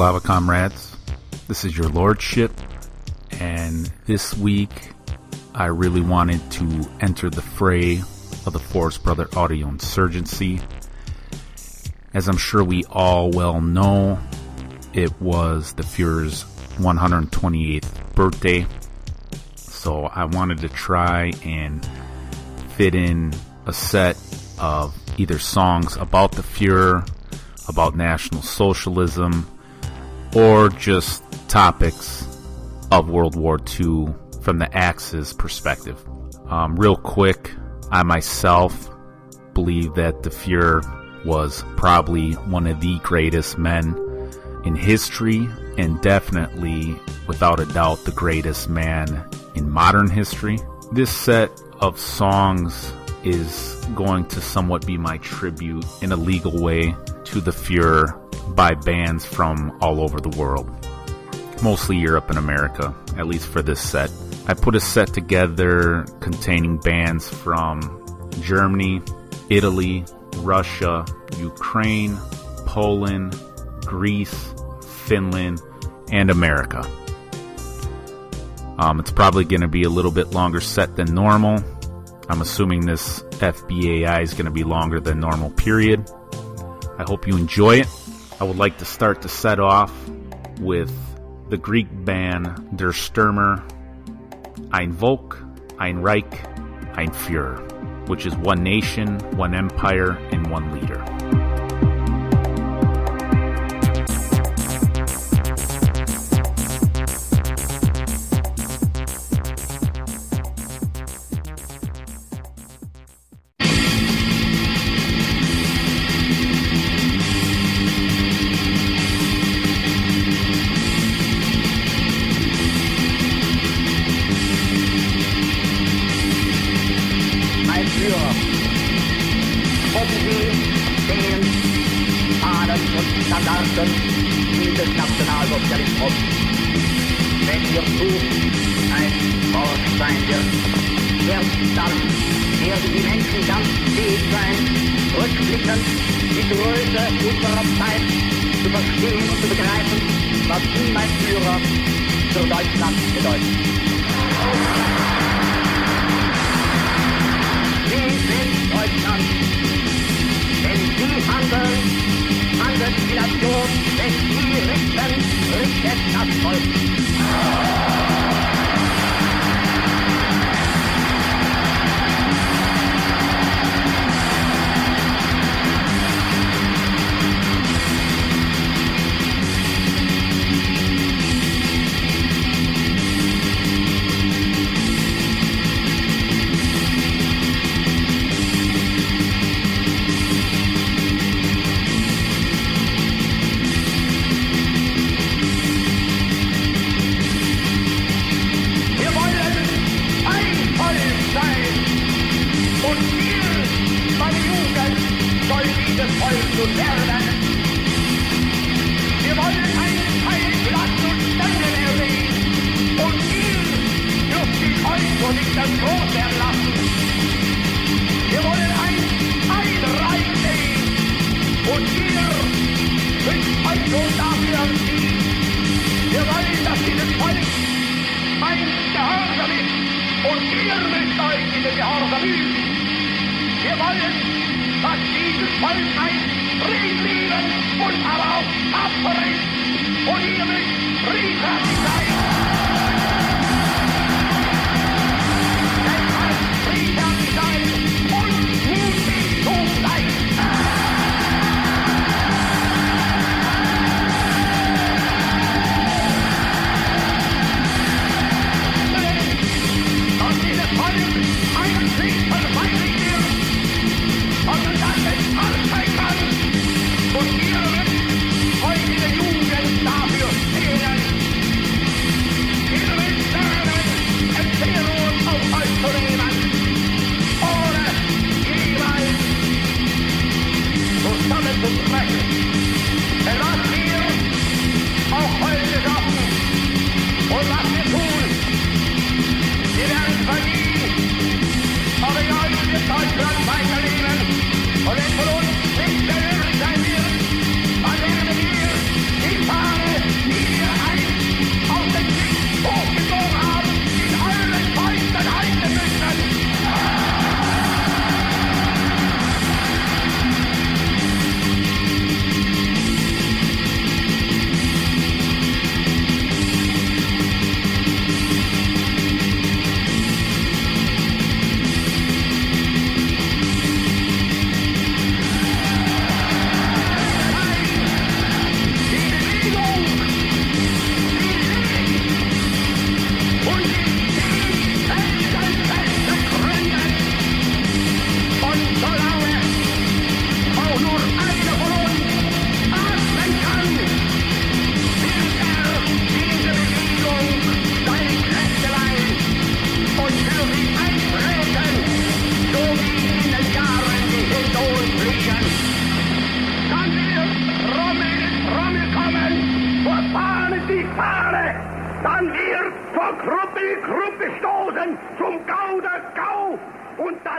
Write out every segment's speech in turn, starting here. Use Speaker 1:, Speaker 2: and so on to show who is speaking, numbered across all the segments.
Speaker 1: Slava comrades. This is your lordship, and this week I really wanted to enter the fray of the Forest Brother audio insurgency. As I'm sure we all well know, it was the Fuhrer's 128th birthday, so I wanted to try and fit in a set of either songs about the Fuhrer, about National Socialism, or just topics of World War II from the Axis perspective. Um, real quick, I myself believe that the Fuhrer was probably one of the greatest men in history and definitely, without a doubt, the greatest man in modern history. This set of songs is going to somewhat be my tribute in a legal way to the Fuhrer by bands from all over the world, mostly Europe and America, at least for this set. I put a set together containing bands from Germany, Italy, Russia, Ukraine, Poland, Greece, Finland, and America. Um, it's probably going to be a little bit longer set than normal. I'm assuming this FBAI is going to be longer than normal period. I hope you enjoy it. I would like to start the set off with the Greek band Der Stürmer, Ein Volk, Ein Reich, Ein Führer, which is one nation, one empire, and one leader.
Speaker 2: Den Gehorsam üben. Wir wollen, dass dieses Volk ein Friedleben und aber auch tapfer ist. Und ihr müsst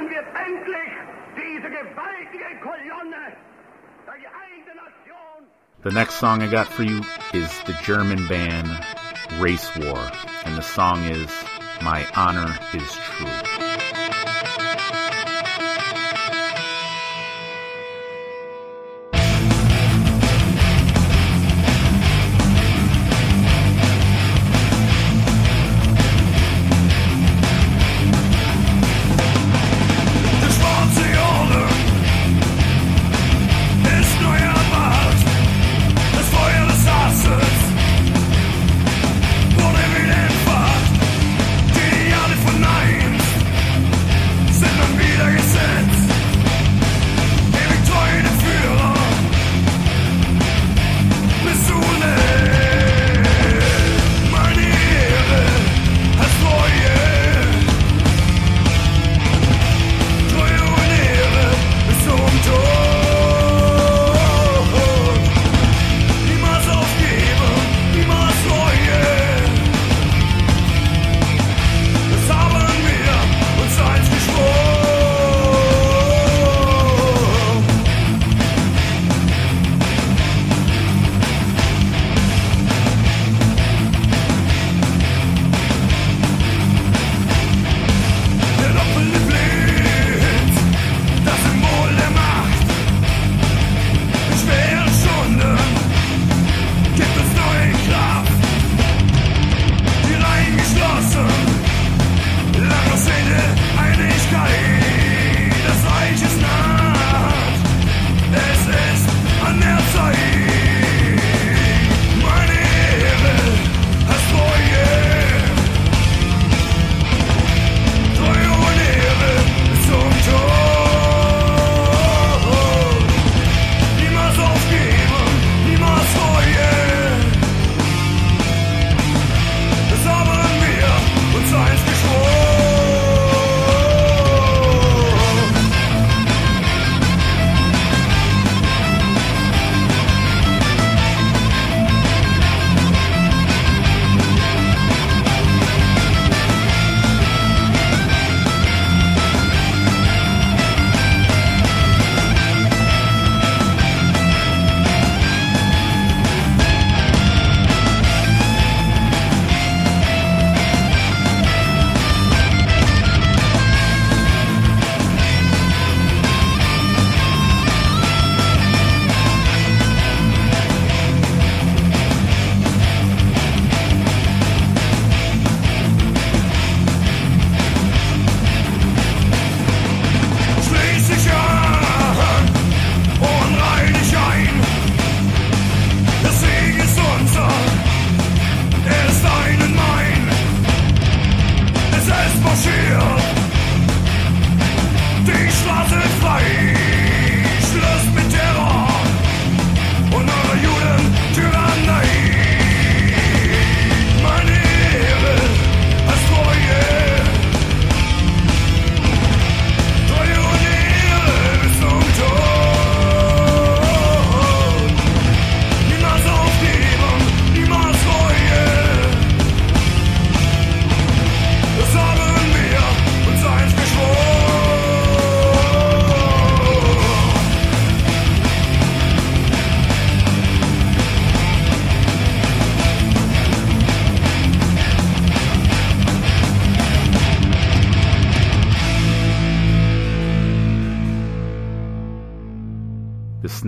Speaker 2: wird endlich diese gewaltige Kolonne Nation.
Speaker 3: The next song I got for you is the German band Race War, and the song is My Honor is True.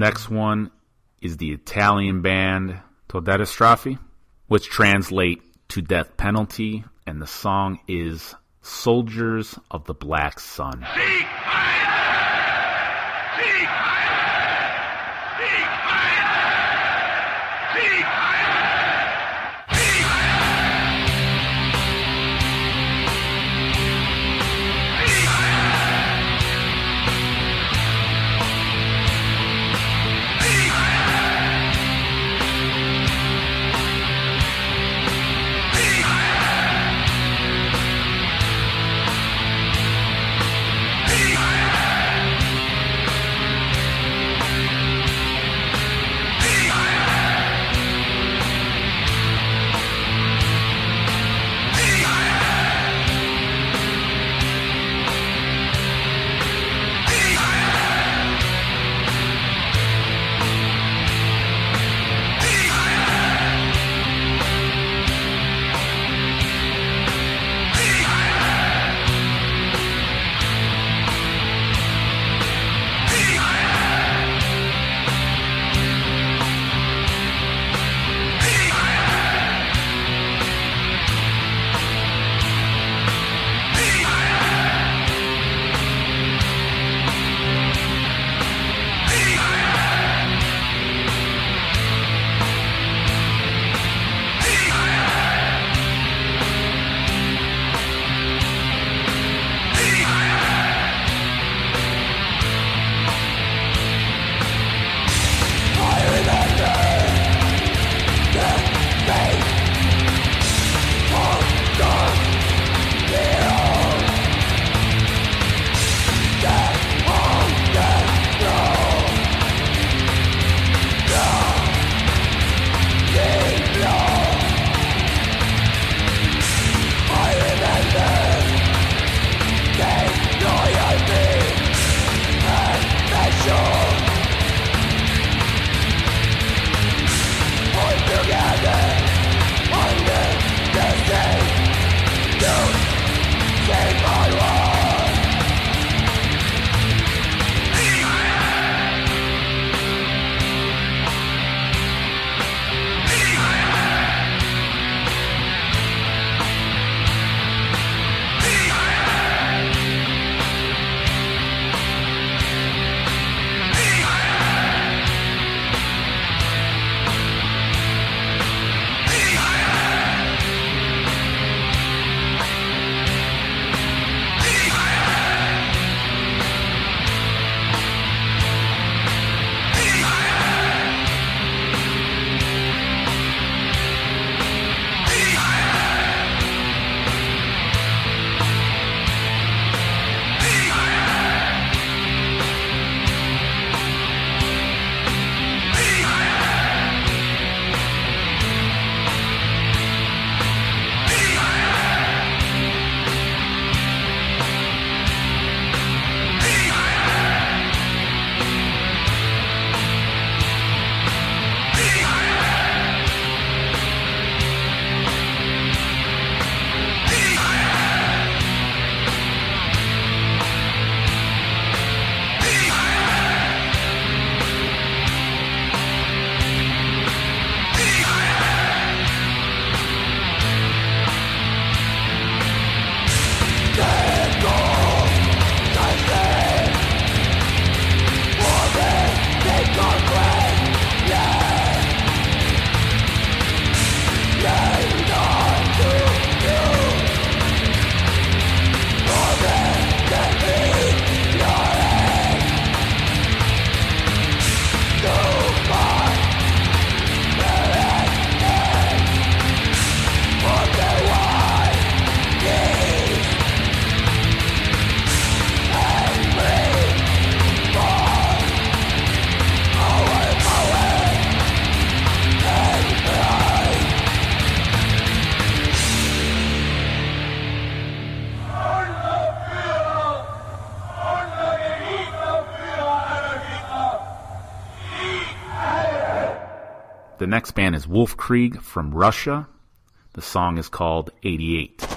Speaker 3: Next one is the Italian band Todesstrafe, which translate to death penalty, and the song is Soldiers of the Black Sun.
Speaker 4: The next band is Wolf Krieg from Russia. The song is called 88.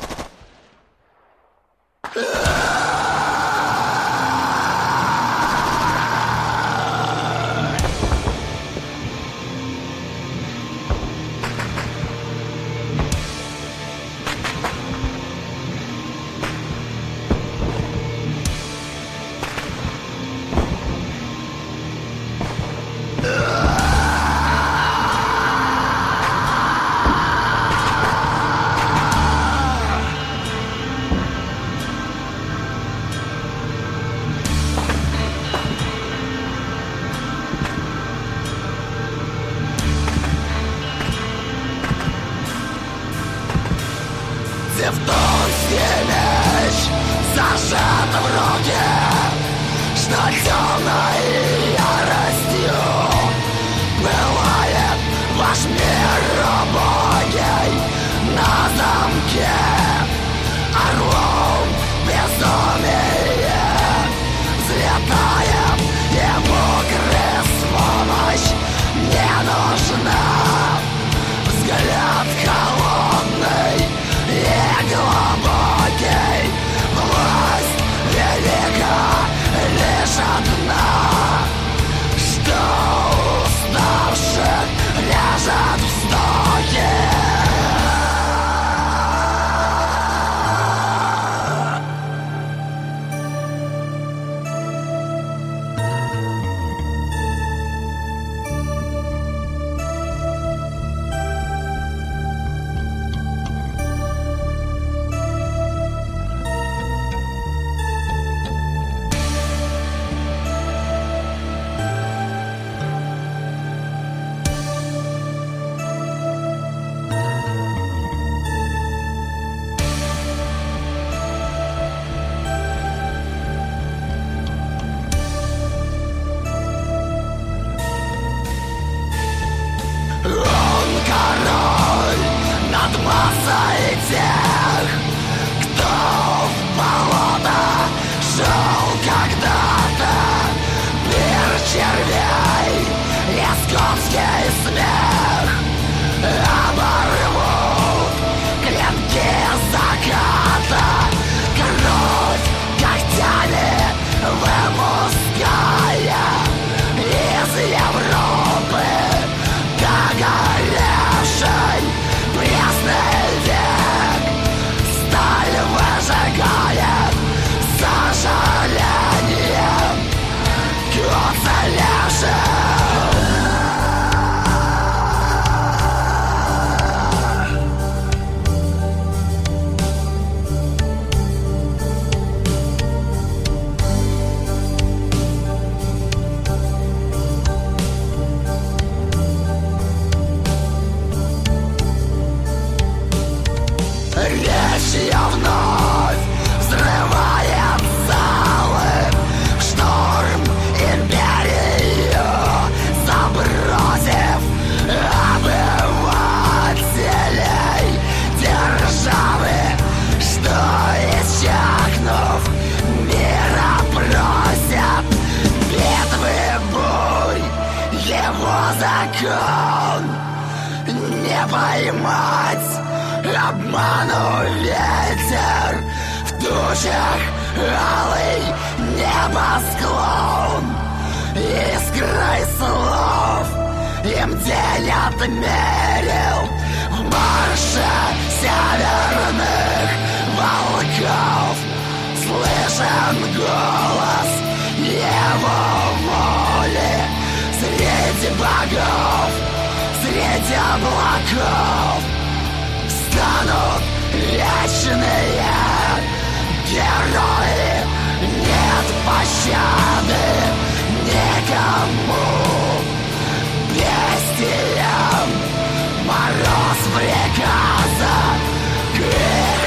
Speaker 5: Закон. Не поймать Обману ветер в тучах Алый небосклон. Искрой слов им день отмерил. В марше северных волков Слышен голос его Богов, среди облаков станут вечные герои. Нет пощады никому. Бестиям мороз приказа к их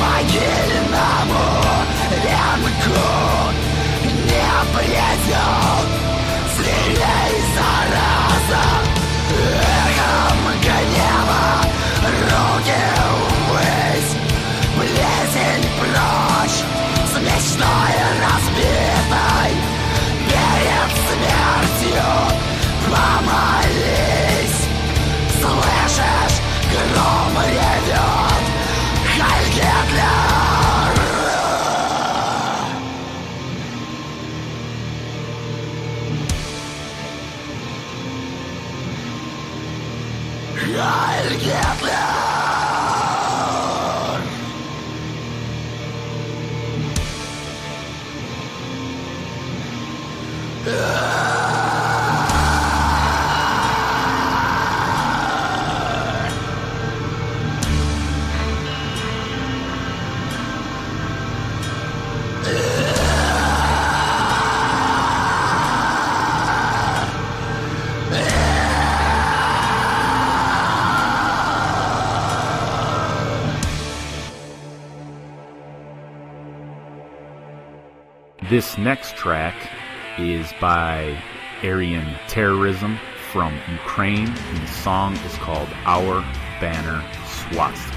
Speaker 5: могильному венку не придет Помолись, слышишь, гром ревет, Хайль Гитлер! Хайль!
Speaker 1: This next track is by Aryan Terrorism from Ukraine, and the song is called Our Banner Swastika.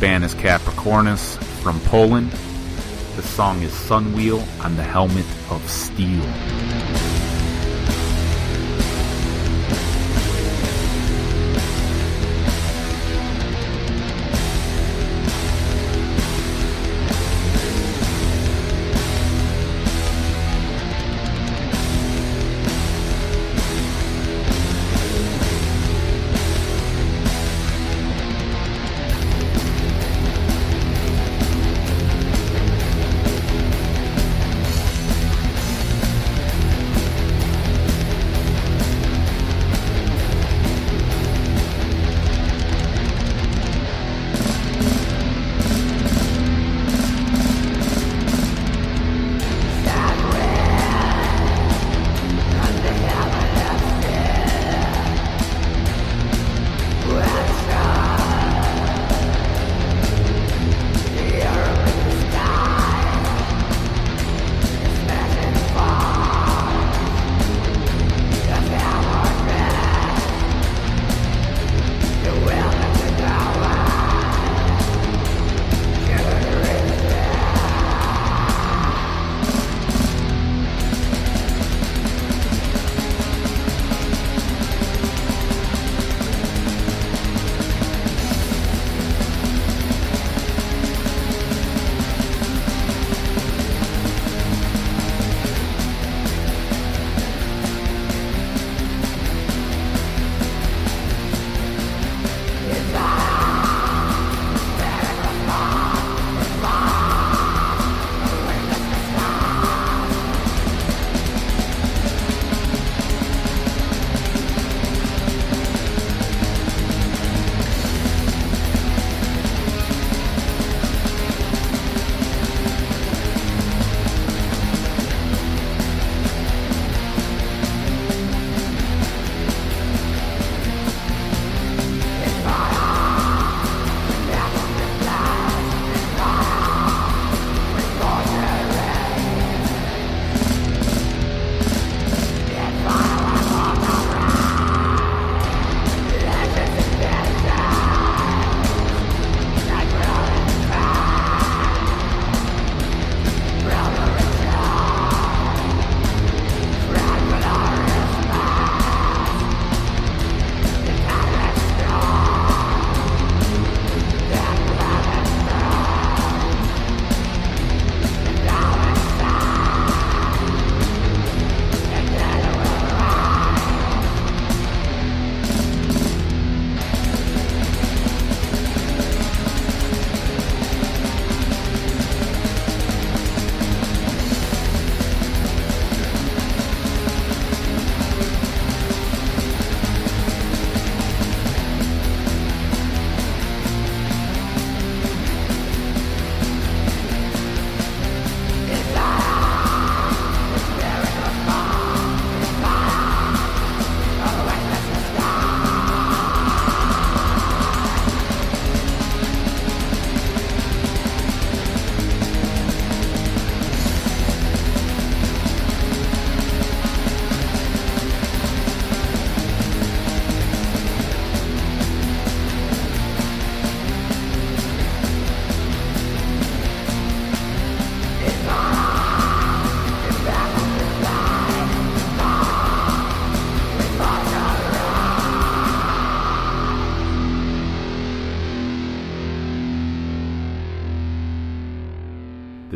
Speaker 4: Band is Capricornus from Poland. The song is Sunwheel on the Helmet of Steel.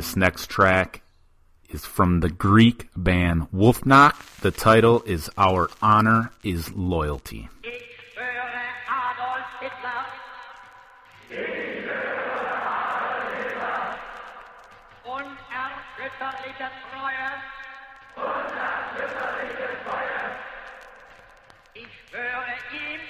Speaker 4: This next track is from the Greek band Wolfnacht. The title is Our Honor is Loyalty.
Speaker 6: Ich ihm.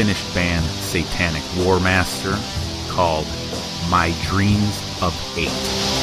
Speaker 4: Finnish band Satanic War Master called My Dreams of Hate.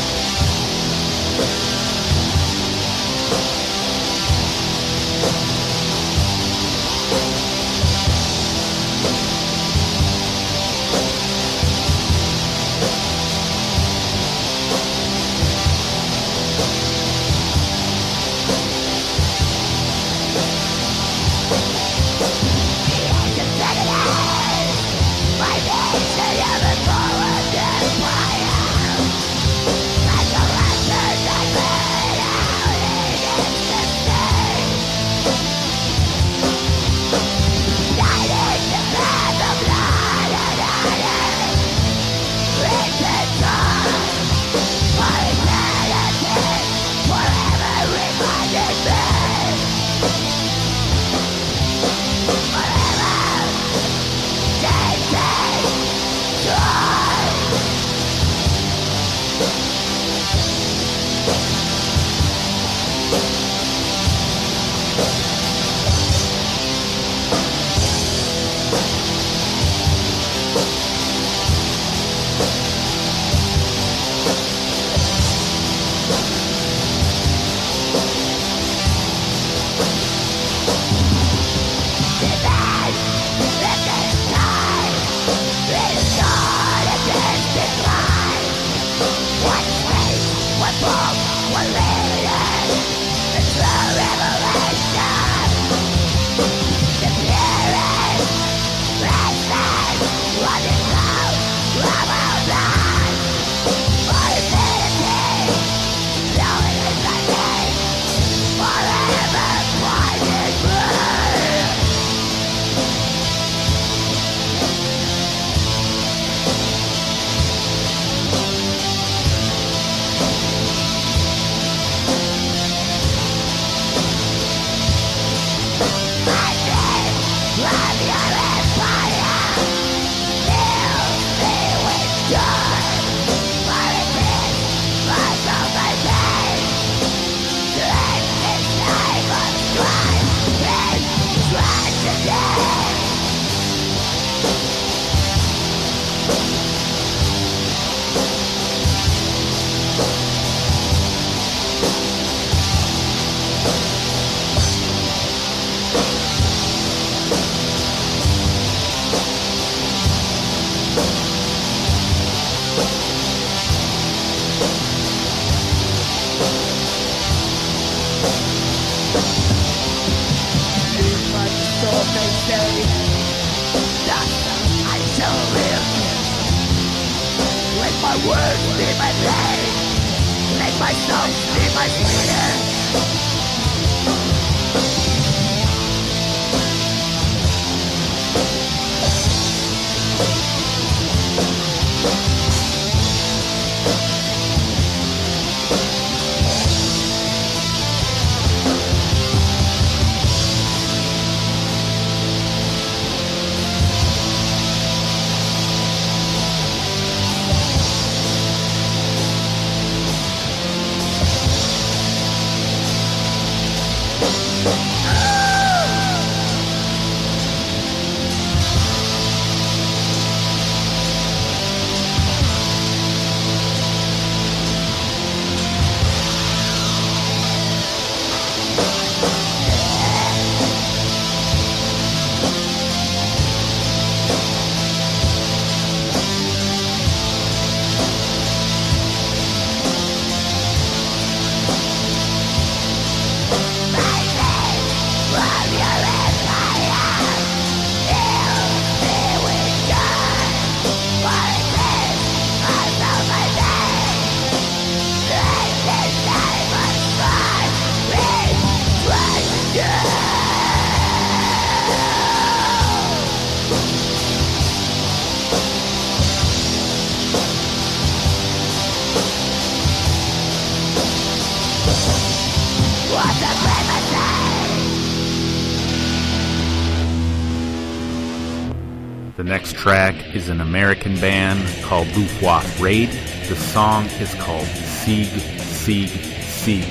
Speaker 4: Track is an American band called Luftwaffe Raid. The song is called Sieg, Sieg, Sieg,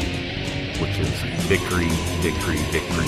Speaker 4: which is victory, victory, victory.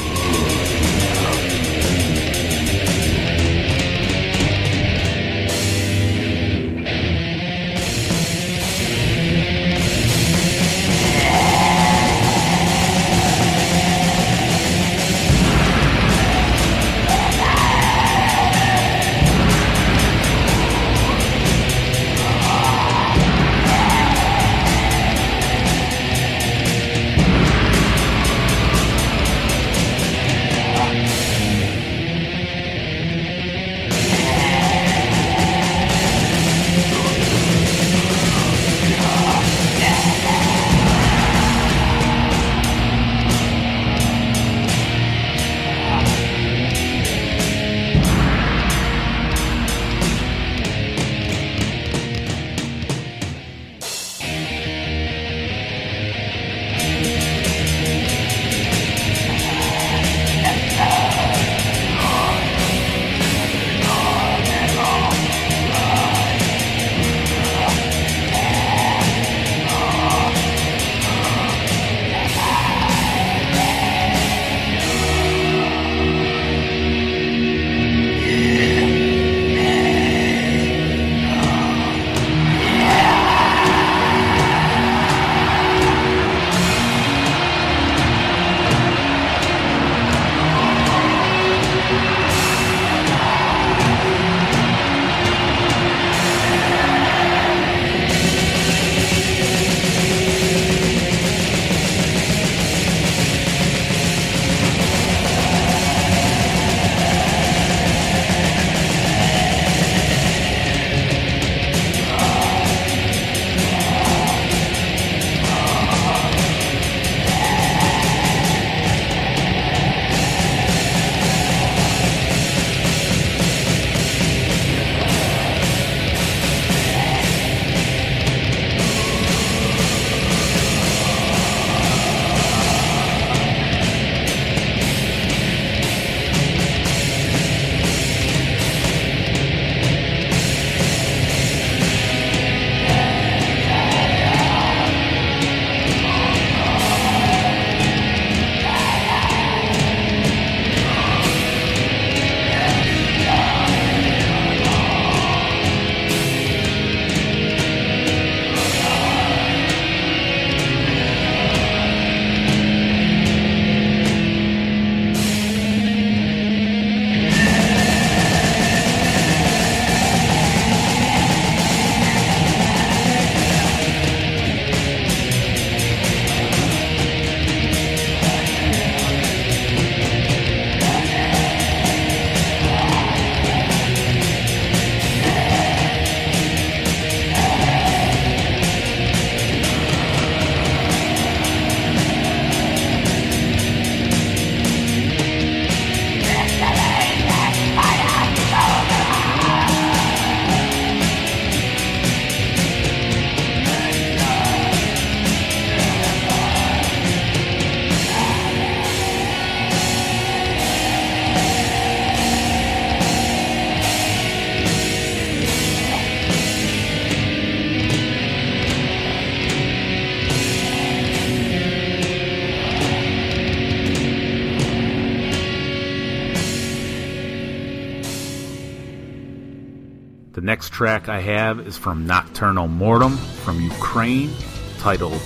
Speaker 1: Track I have is from Nocturnal Mortem from Ukraine, titled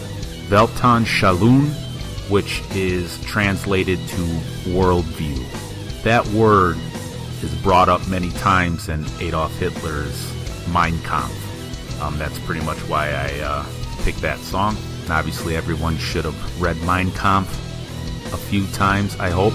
Speaker 1: Weltanschauung, which is translated to worldview. That word is brought up many times in Adolf Hitler's Mein Kampf. Um, that's pretty much why I uh, picked that song. obviously, everyone should have read Mein Kampf a few times, I hope.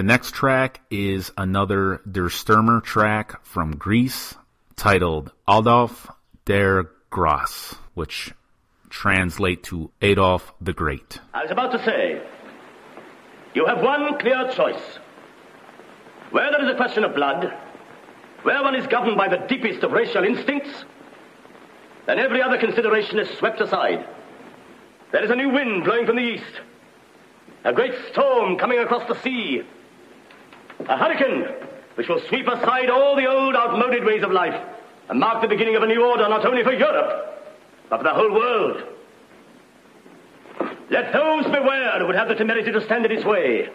Speaker 1: The next track is another Der Stürmer track from Greece titled Adolf der Gross, which translate to Adolf the Great.
Speaker 7: I was about to say, you have one clear choice. Where there is a question of blood, where one is governed by the deepest of racial instincts, then every other consideration is swept aside. There is a new wind blowing from the east, a great storm coming across the sea, a hurricane which will sweep aside all the old outmoded ways of life and mark the beginning of a new order not only for Europe, but for the whole world. Let those beware who would have the temerity to stand in his way.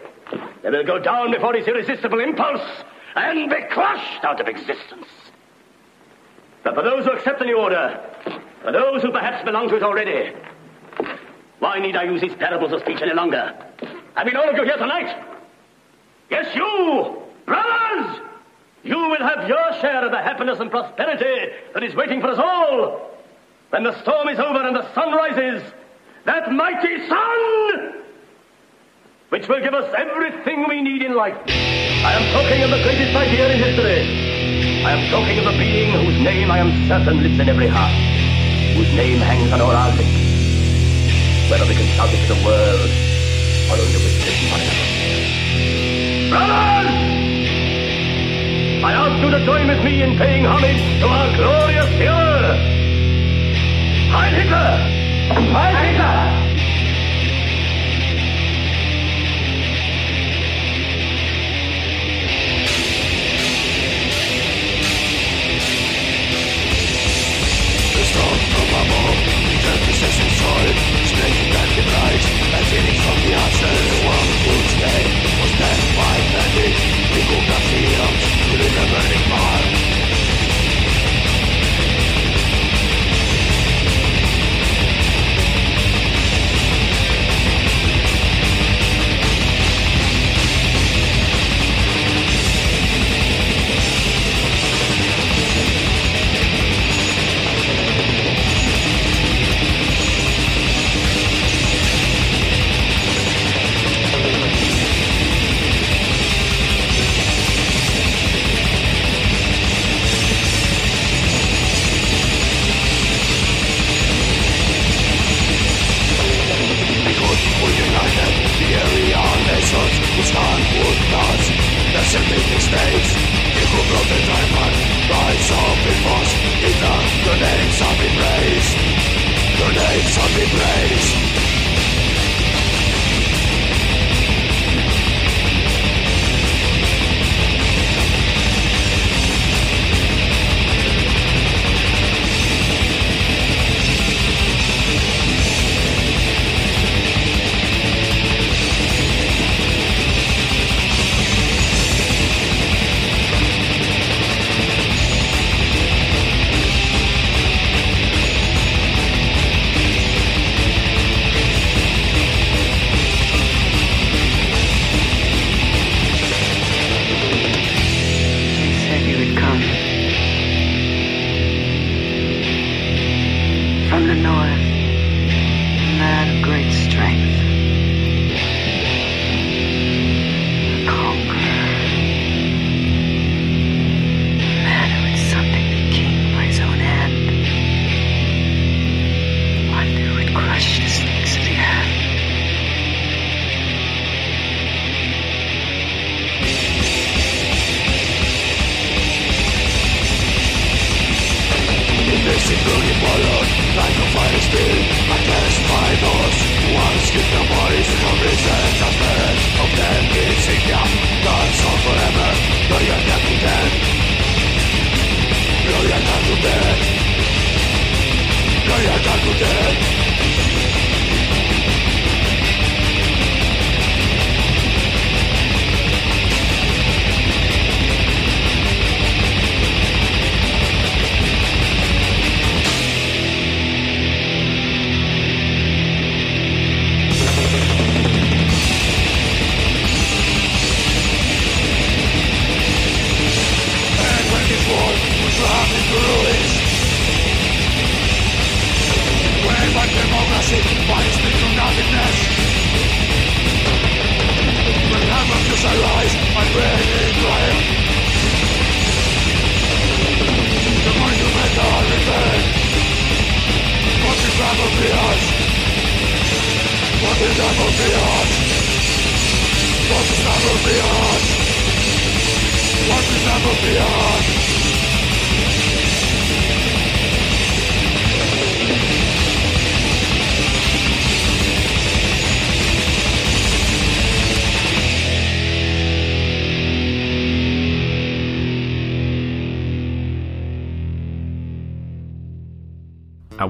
Speaker 7: They will go down before his irresistible impulse and be crushed out of existence. But for those who accept the new order, for those who perhaps belong to it already, why need I use these parables of speech any longer? I mean, all of you here tonight. Yes, you, your share of the happiness and prosperity that is waiting for us all. When the storm is over and the sun rises, that mighty sun, which will give us everything we need in life. I am talking of the greatest idea in history. I am talking of the being whose name I am certain lives in every heart, whose name hangs on all our lips, whether we can shout it to the world or only whisper it forever. Brothers! I ask you to join with me in paying homage to our glorious Fuhrer. Heil Hitler! Heil Hitler!
Speaker 8: Schnell
Speaker 3: hinter dem Reit, ein wenig vom Herzen, warm und schnell. Death by medics, people got healed, living a burning whose hand would not Descending the states He who brought the diamond Rise of the force. Ether, the names have been raised. The names have been raised.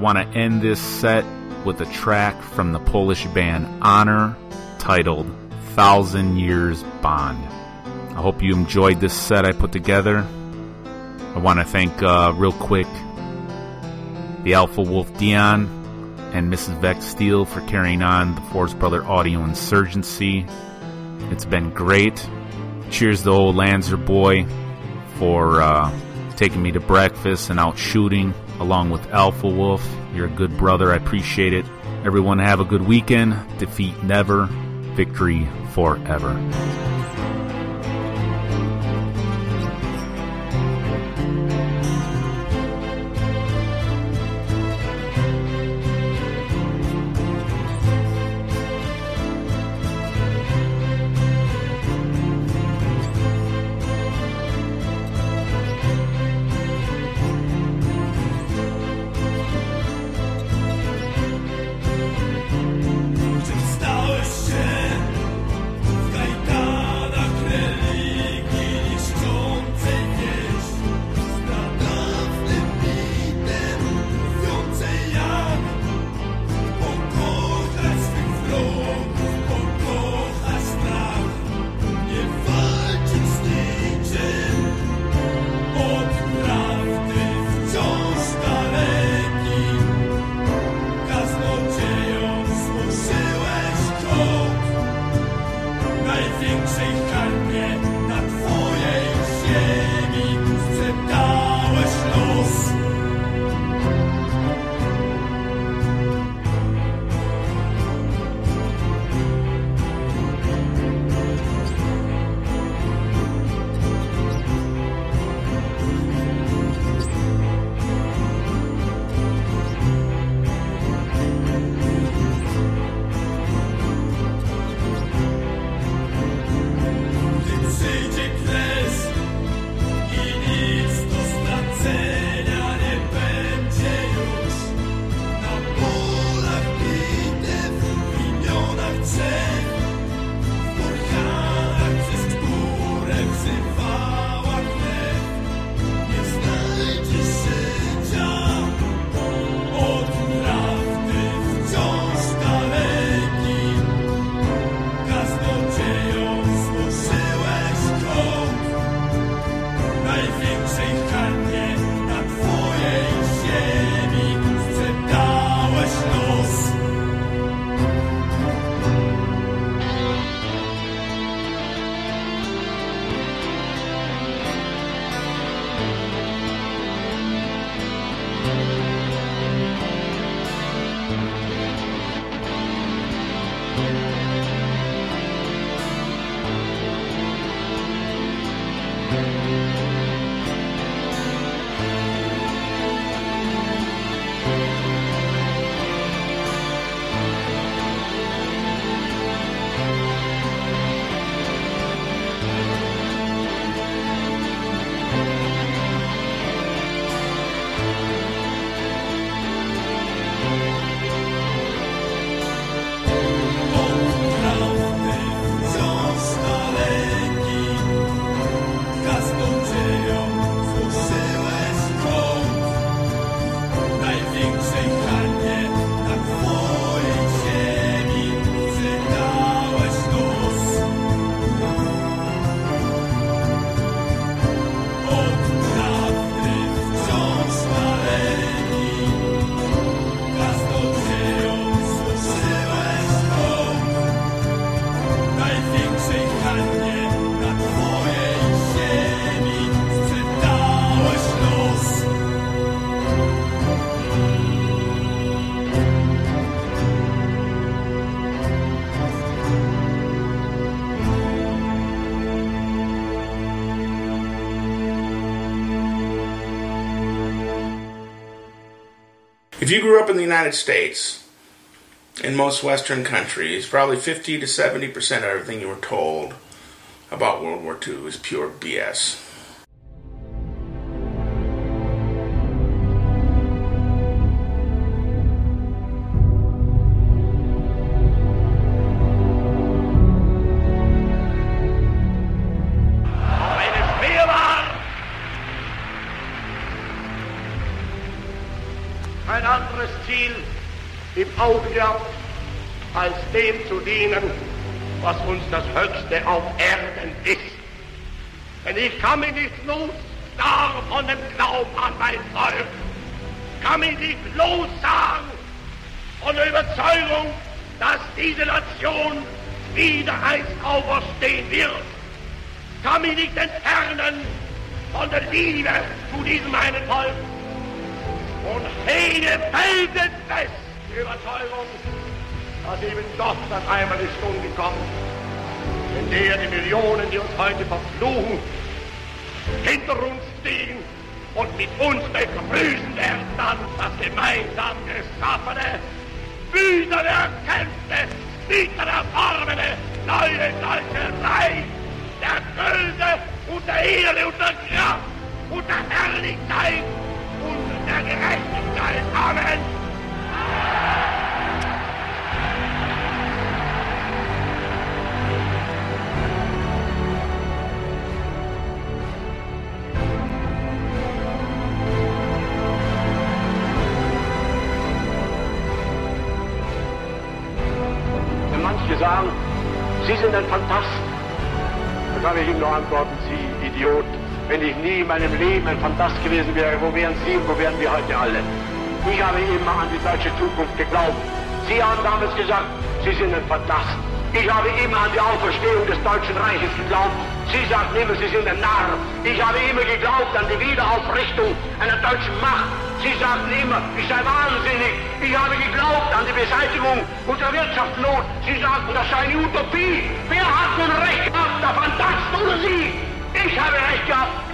Speaker 8: Want to end this set with a track from the Polish band Honor titled Thousand Years Bond. I hope you enjoyed this set I put together. I want to thank, uh, real quick, the Alpha Wolf Dion and Mrs. Vex Steel for carrying on the Force Brother Audio Insurgency. It's been great. Cheers to old Lanzer boy for uh, taking me to breakfast and out shooting along with Alpha Wolf. You're a good brother. I appreciate it. Everyone have a good weekend. Defeat never, victory forever.
Speaker 9: If you grew up in the United States in most Western countries, probably 50 to 70% of everything you were told about World War II is pure BS.
Speaker 10: Höchste auf Erden ist. Denn ich kann mich nicht lossagen von dem Glauben an mein Volk, kann mich nicht lossagen von der Überzeugung, dass diese Nation wieder einst auferstehen wird. Kann mich nicht entfernen von der Liebe zu diesem meinen Volk. Und felsenfest die Überzeugung, dass eben doch dann einmal die Stunde kommt, in der die Millionen, die uns heute verfluchen, hinter uns stehen und mit uns begrüßen werden dann das gemeinsam geschaffene, mühsam erkämpfte, bitter erworbene neue deutsche Reich der Größe und der Ehre und der Kraft und der Herrlichkeit und der Gerechtigkeit. Amen. Sagen, Sie sind ein Fantast, dann kann ich ihm nur antworten, Sie Idiot. Wenn ich nie in meinem Leben ein Fantast gewesen wäre, wo wären Sie und wo wären wir heute alle? Ich habe immer an die deutsche Zukunft geglaubt. Sie haben damals gesagt, Sie sind ein Fantast. Ich habe immer an die Auferstehung des Deutschen Reiches geglaubt. Sie sagten immer, Sie sind ein Narr. Ich habe immer geglaubt an die Wiederaufrichtung einer deutschen Macht. Sie sagten immer, ich sei wahnsinnig. Ich habe geglaubt an die Beseitigung unserer Wirtschaftsnot. Sie sagten, das sei eine Utopie. Wer hat nun recht gehabt, der Fantast oder Sie? Ich habe recht gehabt.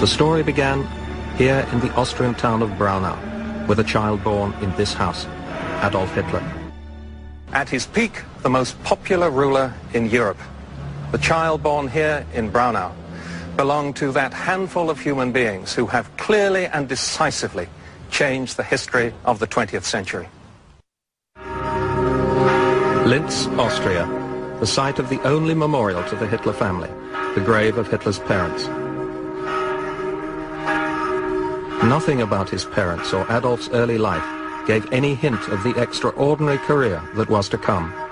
Speaker 11: The story began here in the Austrian town of Braunau with a child born in this house, Adolf Hitler. At his peak, the most popular ruler in Europe. The child born here in Braunau belonged to that handful of human beings who have clearly and decisively changed the history of the 20th century. Linz, Austria, the site of the only memorial to the Hitler family, the grave of Hitler's parents. Nothing about his parents or Adolf's early life gave any hint of the extraordinary career that was to come.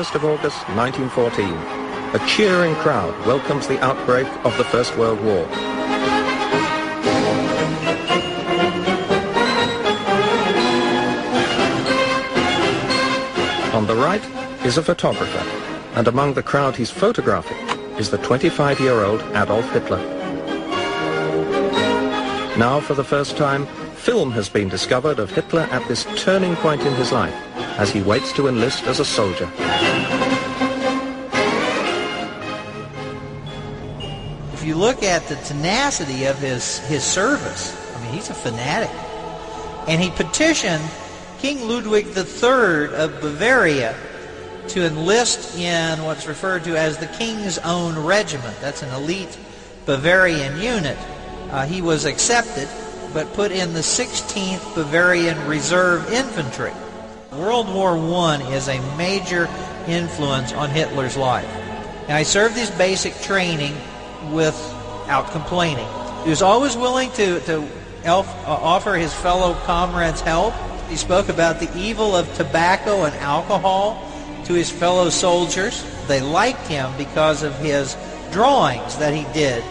Speaker 11: 1st of August 1914. A cheering crowd welcomes the outbreak of the First World War. On the right is a photographer, and among the crowd he's photographing is the 25-year-old Adolf Hitler. Now, for the first time, film has been discovered of Hitler at this turning point in his life as he waits to enlist as a soldier.
Speaker 12: You look at the tenacity of his, his service, I mean, he's a fanatic. And he petitioned King Ludwig III of Bavaria to enlist in what's referred to as the King's Own Regiment. That's an elite Bavarian unit. Uh, he was accepted, but put in the 16th Bavarian Reserve Infantry. World War I is a major influence on Hitler's life. Now, he served his basic training without complaining. He was always willing to, to elf, uh, offer his fellow comrades help. He spoke about the evil of tobacco and alcohol to his fellow soldiers. They liked him because of his drawings that he did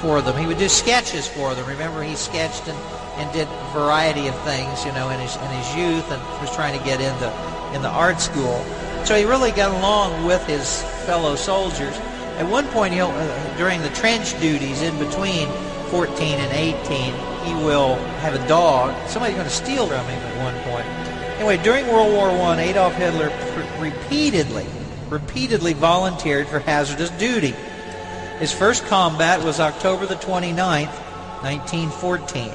Speaker 12: for them. He would do sketches for them. Remember, he sketched and, and did a variety of things, you know, in his in his youth, and was trying to get into in the art school. So he really got along with his fellow soldiers. At one point, he'll uh, during the trench duties in between 14 and 18, he will have a dog. Somebody's going to steal from him at one point. Anyway, during World War I, Adolf Hitler repeatedly, repeatedly volunteered for hazardous duty. His first combat was October the 29th, 1914.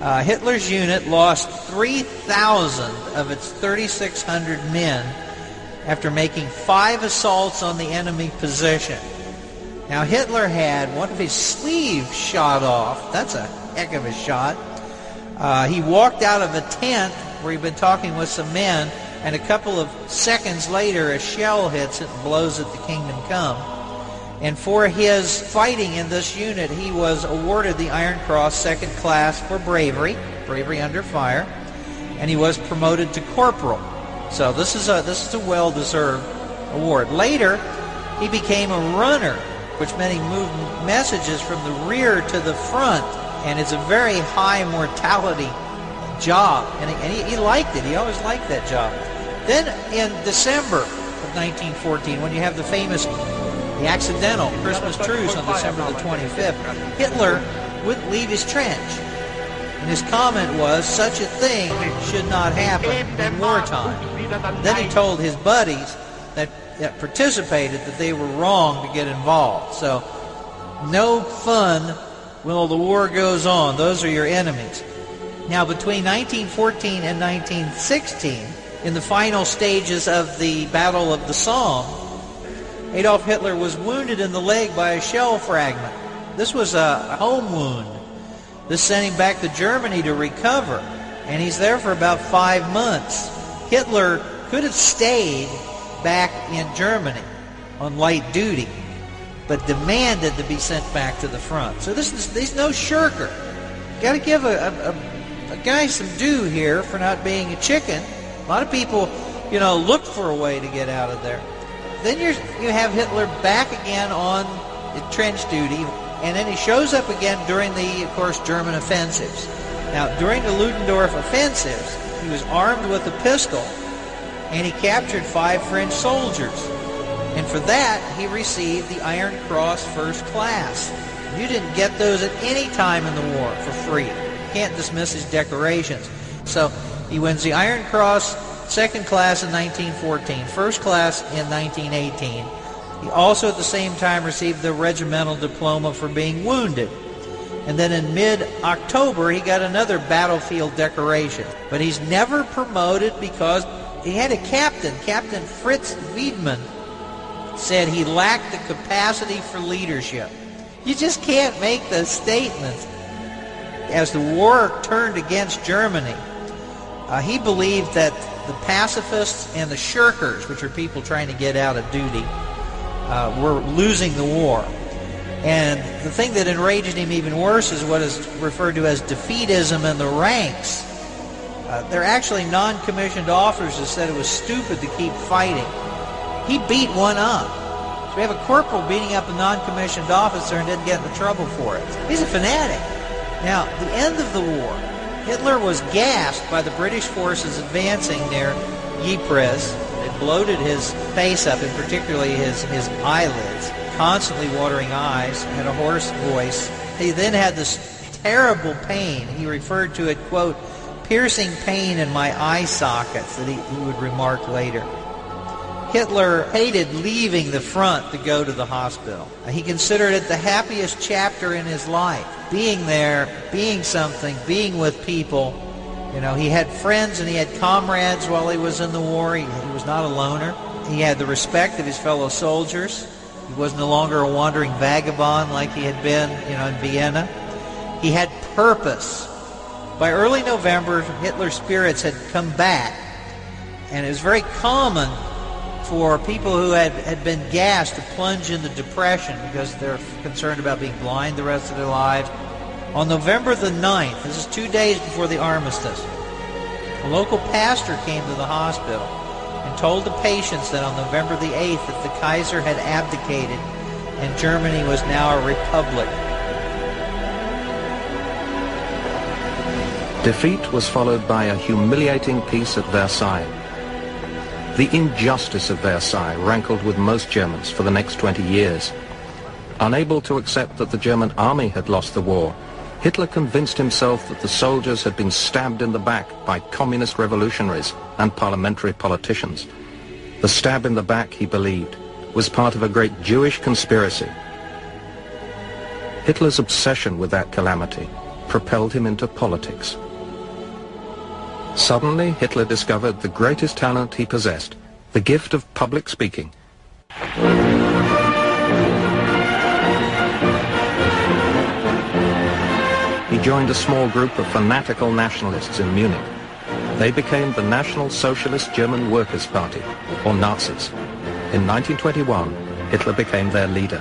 Speaker 12: Uh, Hitler's unit lost 3,000 of its 3,600 men after making five assaults on the enemy position. Now, Hitler had one of his sleeves shot off. That's a heck of a shot. Uh, he walked out of a tent where he'd been talking with some men, and a couple of seconds later, a shell hits it and blows it the kingdom come. And for his fighting in this unit, he was awarded the Iron Cross Second Class for bravery, bravery under fire, and he was promoted to corporal. So this is a this is a well-deserved award. Later, he became a runner, which meant he moved messages from the rear to the front, and it's a very high mortality job, and he, and he, he liked it. He always liked that job. Then in December of 1914, when you have the famous the accidental Christmas truce on December the 25th, Hitler wouldn't leave his trench. And his comment was, such a thing should not happen in wartime. Then he told his buddies that, that participated that they were wrong to get involved. So, no fun while the war goes on. Those are your enemies. Now, between 1914 and 1916, in the final stages of the Battle of the Somme, Adolf Hitler was wounded in the leg by a shell fragment. This was a home wound. This sent him back to Germany to recover, and he's there for about five months. Hitler could have stayed back in Germany on light duty, but demanded to be sent back to the front. So this is he's no shirker. Got to give a, a, a, a guy some due here for not being a chicken. A lot of people, you know, look for a way to get out of there. Then you you have Hitler back again on trench duty, and then he shows up again during the, of course, German offensives. Now, during the Ludendorff offensives, he was armed with a pistol, and he captured five French soldiers. And for that, he received the Iron Cross First Class. You didn't get those at any time in the war for free. Can't dismiss his decorations. So he wins the Iron Cross Second Class in 1914, First Class in 1918. He also at the same time received the Regimental Diploma for being wounded. And then in mid-October, he got another battlefield decoration. But he's never promoted because he had a captain, Captain Fritz Wiedemann, said he lacked the capacity for leadership. You just can't make those statements. As the war turned against Germany, uh, he believed that the pacifists and the shirkers, which are people trying to get out of duty, uh, were losing the war. And the thing that enraged him even worse is what is referred to as defeatism in the ranks. Uh, they're actually non-commissioned officers that said it was stupid to keep fighting. He beat one up. So we have a corporal beating up a non-commissioned officer and didn't get into trouble for it. He's a fanatic. Now, the end of the war, Hitler was gassed by the British forces advancing near Ypres. Bloated his face up, and particularly his, his eyelids, constantly watering eyes, had a hoarse voice. He then had this terrible pain. He referred to it, quote, piercing pain in my eye sockets that he, he would remark later. Hitler hated leaving the front to go to the hospital. He considered it the happiest chapter in his life. Being there, being something, being with people. You know, he had friends and he had comrades while he was in the war. He, he was not a loner. He had the respect of his fellow soldiers. He was no longer a wandering vagabond like he had been, you know, in Vienna. He had purpose. By early November, Hitler's spirits had come back, and it was very common for people who had, had been gassed to plunge into depression because they're concerned about being blind the rest of their lives. On November the 9th, this is two days before the armistice, a local pastor came to the hospital and told the patients that on November the 8th that the Kaiser had abdicated and Germany was now a republic.
Speaker 11: Defeat was followed by a humiliating peace at Versailles. The injustice of Versailles rankled with most Germans for the next 20 years. Unable to accept that the German army had lost the war, Hitler convinced himself that the soldiers had been stabbed in the back by communist revolutionaries and parliamentary politicians. The stab in the back, he believed, was part of a great Jewish conspiracy. Hitler's obsession with that calamity propelled him into politics. Suddenly, Hitler discovered the greatest talent he possessed, the gift of public speaking. Joined a small group of fanatical nationalists in Munich. They became the National Socialist German Workers' Party, or Nazis. In 1921, Hitler became their leader.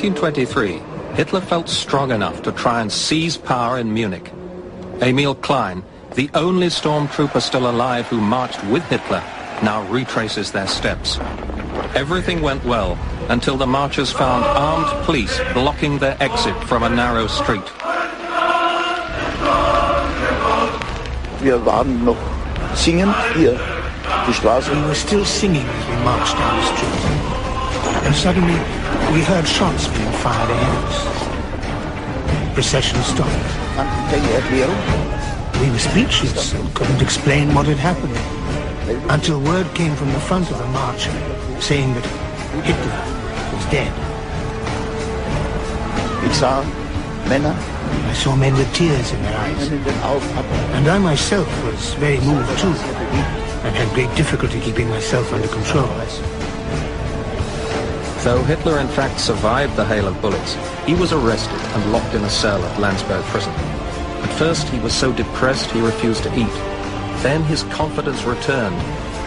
Speaker 11: 1923, Hitler felt strong enough to try and seize power in Munich. Emil Klein, the only stormtrooper still alive who marched with Hitler, now retraces their steps. Everything went well until the marchers found armed police blocking their exit from a narrow street.
Speaker 13: Wir waren noch singend hier, die Straße.
Speaker 14: We were still singing as we marched down the street. And suddenly we heard shots being fired ahead of us. Procession stopped.
Speaker 13: Kannten keine Erklärung.
Speaker 14: We were speechless and couldn't explain what had happened. Until word came from the front of the march saying that Hitler was dead.
Speaker 13: Männer
Speaker 14: I saw men with tears in their eyes.
Speaker 13: in den Augen hatten.
Speaker 14: And I myself was very moved too, and had great difficulty keeping myself under control.
Speaker 11: Though Hitler in fact survived the hail of bullets, he was arrested and locked in a cell at Landsberg prison. At first he was so depressed he refused to eat. Then his confidence returned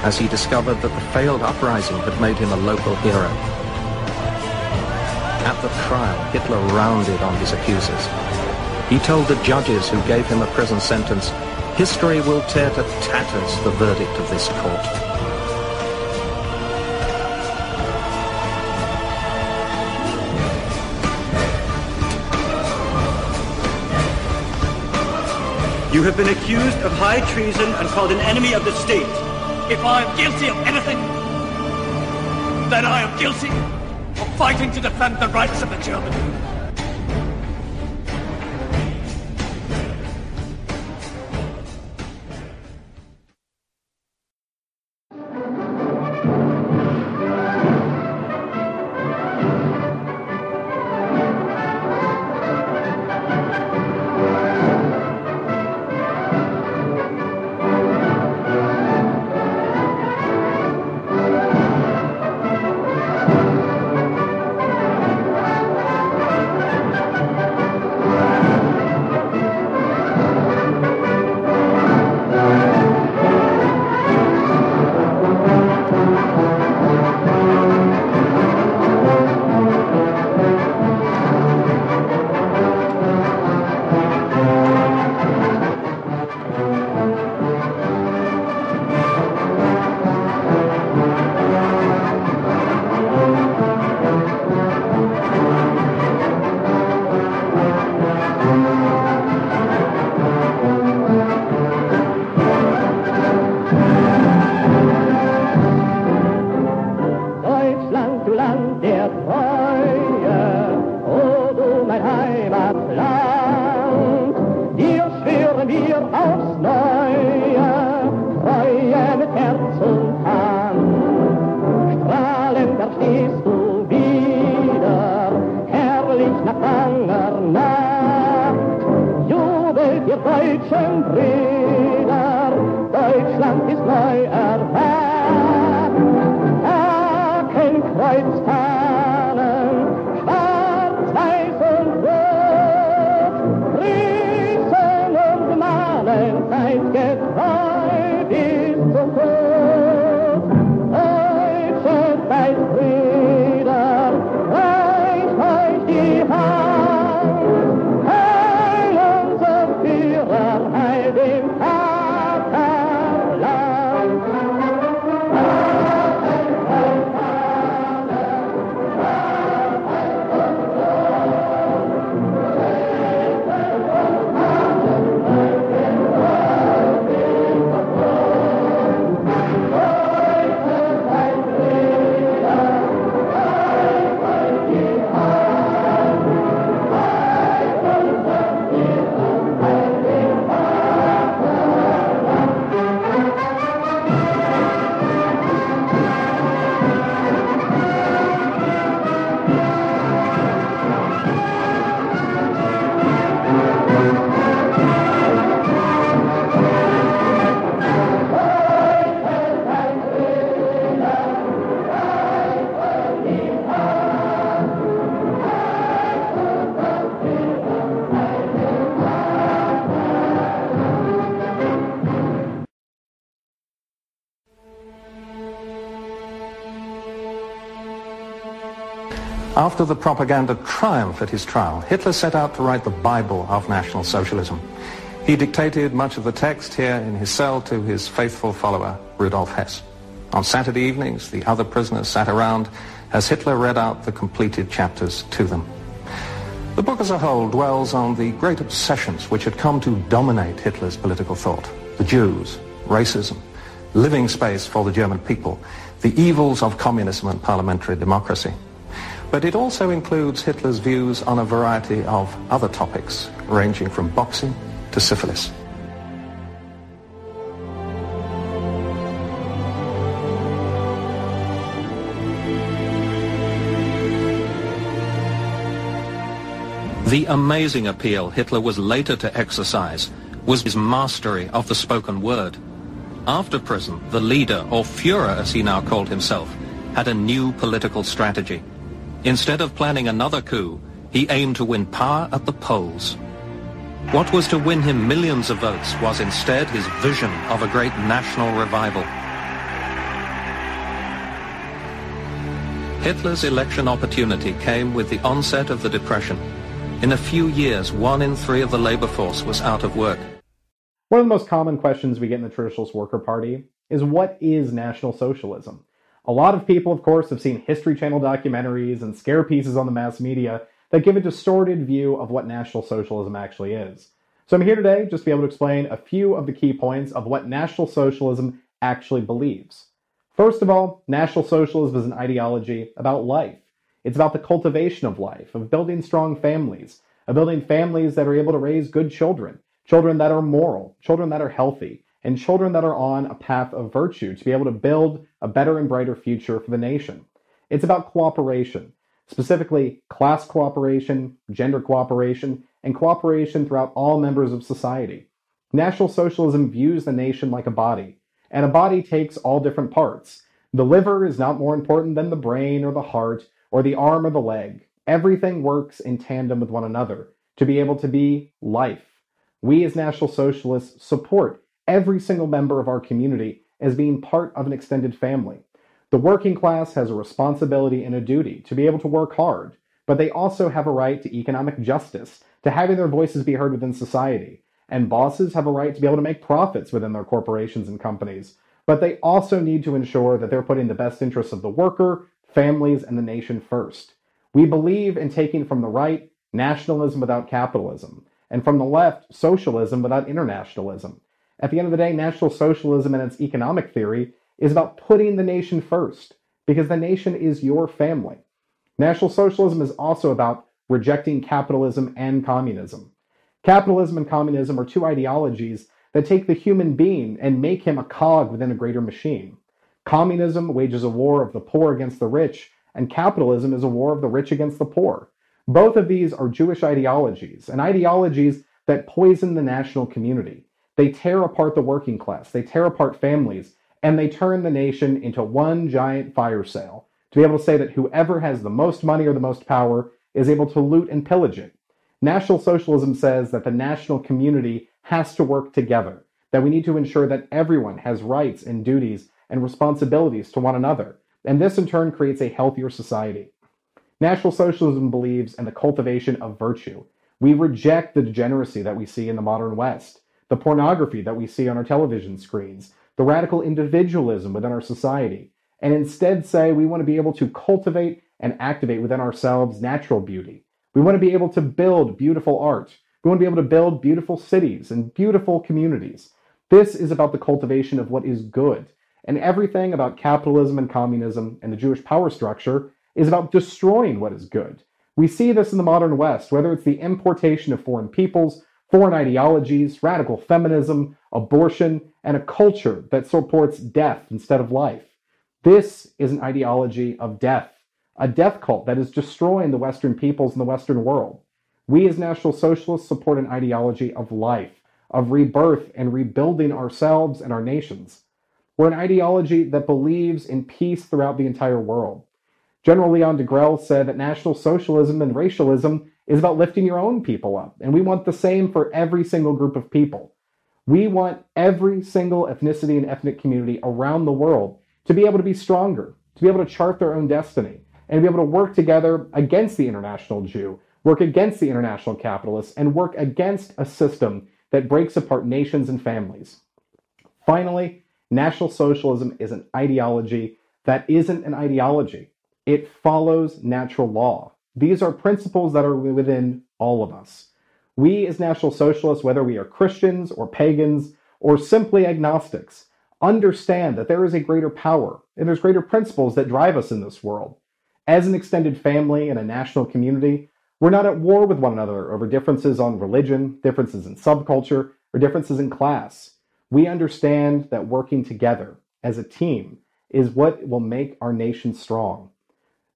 Speaker 11: as he discovered that the failed uprising had made him a local hero. At the trial, Hitler rounded on his accusers. He told the judges who gave him a prison sentence, history will tear to tatters the verdict of this court.
Speaker 15: You have been accused of high treason and called an enemy of the state.
Speaker 16: If I am guilty of anything, then I am guilty of fighting to defend the rights of the German.
Speaker 11: After the propaganda triumph at his trial, Hitler set out to write the Bible of National Socialism. He dictated much of the text here in his cell to his faithful follower, Rudolf Hess. On Saturday evenings, the other prisoners sat around as Hitler read out the completed chapters to them. The book as a whole dwells on the great obsessions which had come to dominate Hitler's political thought. The Jews, racism, living space for the German people, the evils of communism and parliamentary democracy. But it also includes Hitler's views on a variety of other topics, ranging from boxing to syphilis. The amazing appeal Hitler was later to exercise was his mastery of the spoken word. After prison, the leader, or Fuhrer as he now called himself, had a new political strategy. Instead of planning another coup, he aimed to win power at the polls. What was to win him millions of votes was instead his vision of a great national revival. Hitler's election opportunity came with the onset of the Depression. In a few years, one in three of the labor force was out of work.
Speaker 17: One of the most common questions we get in the Traditionalist Worker Party is what is National Socialism? A lot of people, of course, have seen History Channel documentaries and scare pieces on the mass media that give a distorted view of what National Socialism actually is. So I'm here today just to be able to explain a few of the key points of what National Socialism actually believes. First of all, National Socialism is an ideology about life. It's about the cultivation of life, of building strong families, of building families that are able to raise good children, children that are moral, children that are healthy, and children that are on a path of virtue to be able to build a better and brighter future for the nation. It's about cooperation, specifically class cooperation, gender cooperation, and cooperation throughout all members of society. National Socialism views the nation like a body, and a body takes all different parts. The liver is not more important than the brain or the heart or the arm or the leg. Everything works in tandem with one another to be able to be life. We as National Socialists support every single member of our community as being part of an extended family. The working class has a responsibility and a duty to be able to work hard, but they also have a right to economic justice, to having their voices be heard within society. And bosses have a right to be able to make profits within their corporations and companies, but they also need to ensure that they're putting the best interests of the worker, families, and the nation first. We believe in taking from the right nationalism without capitalism, and from the left socialism without internationalism. At the end of the day, National Socialism and its economic theory is about putting the nation first, because the nation is your family. National Socialism is also about rejecting capitalism and communism. Capitalism and communism are two ideologies that take the human being and make him a cog within a greater machine. Communism wages a war of the poor against the rich, and capitalism is a war of the rich against the poor. Both of these are Jewish ideologies, and ideologies that poison the national community. They tear apart the working class, they tear apart families, and they turn the nation into one giant fire sale to be able to say that whoever has the most money or the most power is able to loot and pillage it. National Socialism says that the national community has to work together, that we need to ensure that everyone has rights and duties and responsibilities to one another, and this in turn creates a healthier society. National Socialism believes in the cultivation of virtue. We reject the degeneracy that we see in the modern West, the pornography that we see on our television screens, the radical individualism within our society, and instead say we want to be able to cultivate and activate within ourselves natural beauty. We want to be able to build beautiful art. We want to be able to build beautiful cities and beautiful communities. This is about the cultivation of what is good. And everything about capitalism and communism and the Jewish power structure is about destroying what is good. We see this in the modern West, whether it's the importation of foreign peoples, foreign ideologies, radical feminism, abortion, and a culture that supports death instead of life. This is an ideology of death, a death cult that is destroying the Western peoples and the Western world. We as National Socialists support an ideology of life, of rebirth and rebuilding ourselves and our nations. We're an ideology that believes in peace throughout the entire world. General Leon Degrelle said that National Socialism and racialism is about lifting your own people up, and we want the same for every single group of people. We want every single ethnicity and ethnic community around the world to be able to be stronger, to be able to chart their own destiny, and be able to work together against the international Jew, work against the international capitalist, and work against a system that breaks apart nations and families. Finally, National Socialism is an ideology that isn't an ideology. It follows natural law. These are principles that are within all of us. We, as National Socialists, whether we are Christians or pagans or simply agnostics, understand that there is a greater power and there's greater principles that drive us in this world. As an extended family and a national community, we're not at war with one another over differences on religion, differences in subculture, or differences in class. We understand that working together as a team is what will make our nation strong.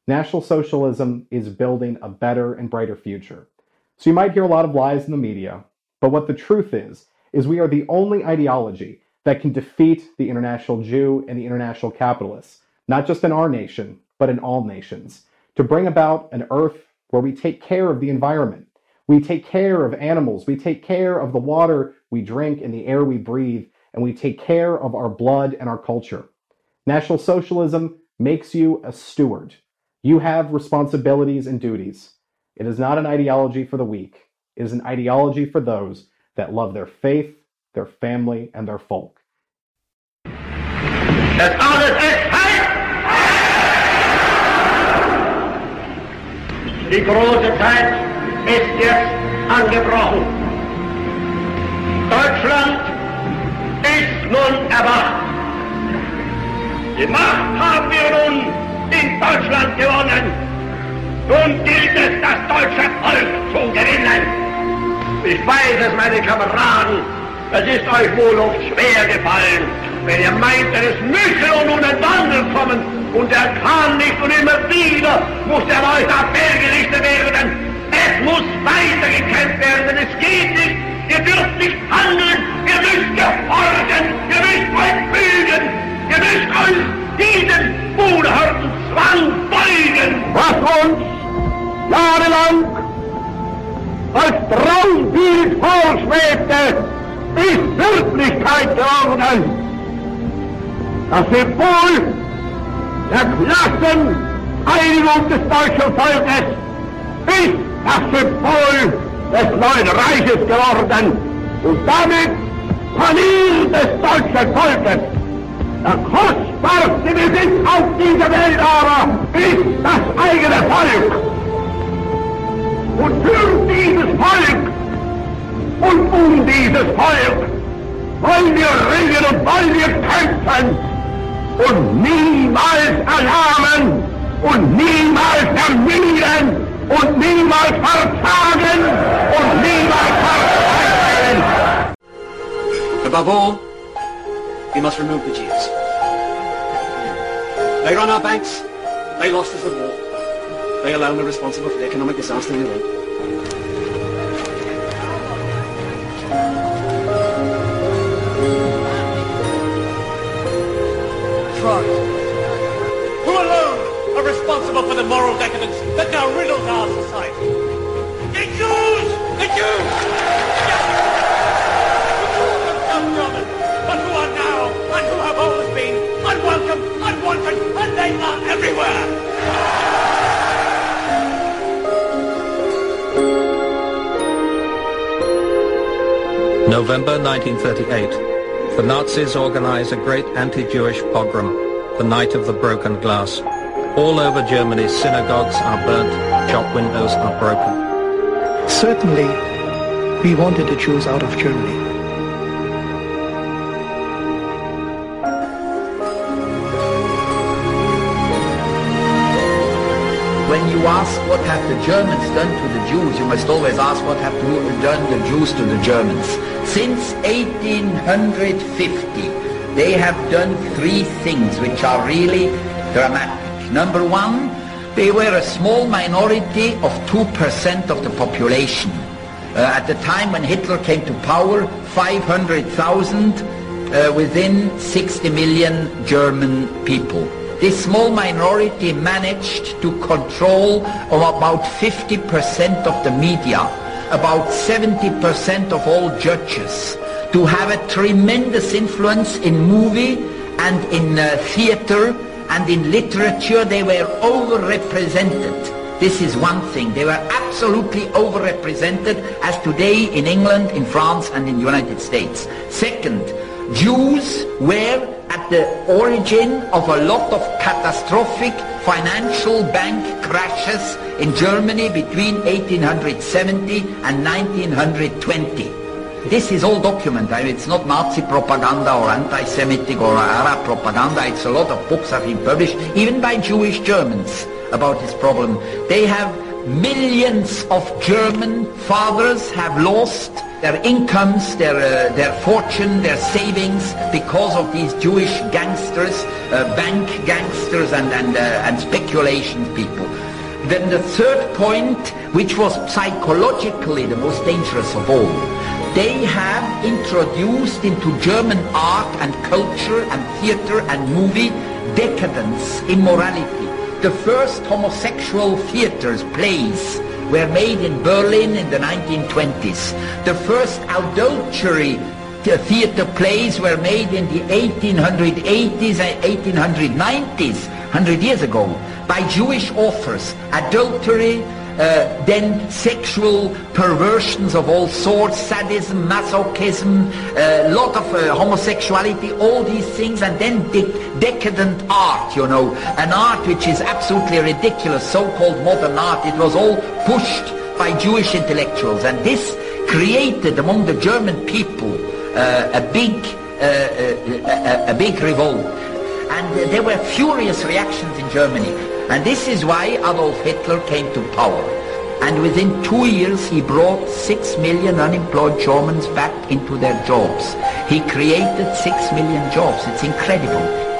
Speaker 17: National Socialism is building a better and brighter future. So you might hear a lot of lies in the media, but what the truth is, is we are the only ideology that can defeat the international Jew and the international capitalists, not just in our nation, but in all nations, to bring about an earth where we take care of the environment. We take care of animals. We take care of the water we drink and the air we breathe, and we take care of our blood and our culture. National Socialism makes you a steward. You have responsibilities and duties. It is not an ideology for the weak. It is an ideology for those that love their faith, their family, and their folk.
Speaker 10: Das alles ist! Die große Zeit ist jetzt angebrochen. Deutschland ist nun erwacht. Die Macht haben wir nun in Deutschland gewonnen. Nun gilt es, das deutsche Volk zu gewinnen. Ich weiß es, meine Kameraden, es ist euch wohl oft schwer gefallen, wenn ihr meint, es müsse nun ein Wandel kommen und er kann nicht und immer wieder muss er euch auf Berg gerichtet werden. Es muss weitergekämpft werden, denn es geht nicht. Ihr dürft nicht handeln, ihr müsst gehorchen, ihr müsst euch fügen, ihr müsst euch diesen unerhörten Zwang beugen.
Speaker 18: Was uns jahrelang als Traumbild vorschwebte, ist Wirklichkeit geworden. Das Symbol der Klasseneinigung des deutschen Volkes ist das Symbol des neuen Reiches geworden und damit Panier des deutschen Volkes. Der kostbarste Besitz auf dieser Welt aber ist das eigene Volk. Und für dieses Volk und um dieses Volk wollen wir ringen und wollen wir kämpfen und niemals erlahmen und niemals ermüden und niemals verzagen und niemals.
Speaker 15: Above all, we must remove the Jews. They run our banks, they lost us the war.
Speaker 19: They alone are responsible for the economic disaster in Europe.
Speaker 16: France. Who alone are responsible for the moral decadence that now riddles our society? The Jews! The Jews! Yes! Who unwelcome, unwanted, and they are everywhere!
Speaker 11: November 1938. The Nazis organize a great anti-Jewish pogrom, the Night of the Broken Glass. All over Germany, synagogues are burnt, shop windows are broken.
Speaker 14: Certainly, we wanted the Jews out of Germany.
Speaker 20: You ask what have the Germans done to the Jews, you must always ask what have done the Jews to the Germans. Since 1850, they have done three things which are really dramatic. Number one, they were a small minority of 2% of the population. Uh, at the time when Hitler came to power, 500,000 uh, within 60 million German people. This small minority managed to control about 50% of the media, about 70% of all judges, to have a tremendous influence in movie and in uh, theater and in literature. They were overrepresented. This is one thing. They were absolutely overrepresented as today in England, in France and in the United States. Second, Jews were at the origin of a lot of catastrophic financial bank crashes in Germany between 1870 and 1920. This is all documented. I mean, it's not Nazi propaganda or anti-Semitic or Arab propaganda. It's a lot of books have been published, even by Jewish Germans, about this problem. They have millions of German fathers have lost their incomes, their, uh, their fortune, their savings because of these Jewish gangsters, uh, bank gangsters and, and, uh, and speculation people. Then the third point, which was psychologically the most dangerous of all, they have introduced into German art and culture and theater and movie decadence, immorality. The first homosexual theaters, plays, were made in Berlin in the 1920s. The first adultery uh, theater plays were made in the 1880s and 1890s, 100 years ago, by Jewish authors. Adultery, uh, then sexual perversions of all sorts, sadism, masochism, a lot of uh, homosexuality, all these things, and then de- decadent art, you know, an art which is absolutely ridiculous, so-called modern art. It was all pushed by Jewish intellectuals, and this created among the German people uh, a big, uh, uh, a, a big revolt. And uh, there were furious reactions in Germany. And this is why Adolf Hitler came to power. And within two years, he brought six million unemployed Germans back into their jobs. He created six million jobs. It's incredible.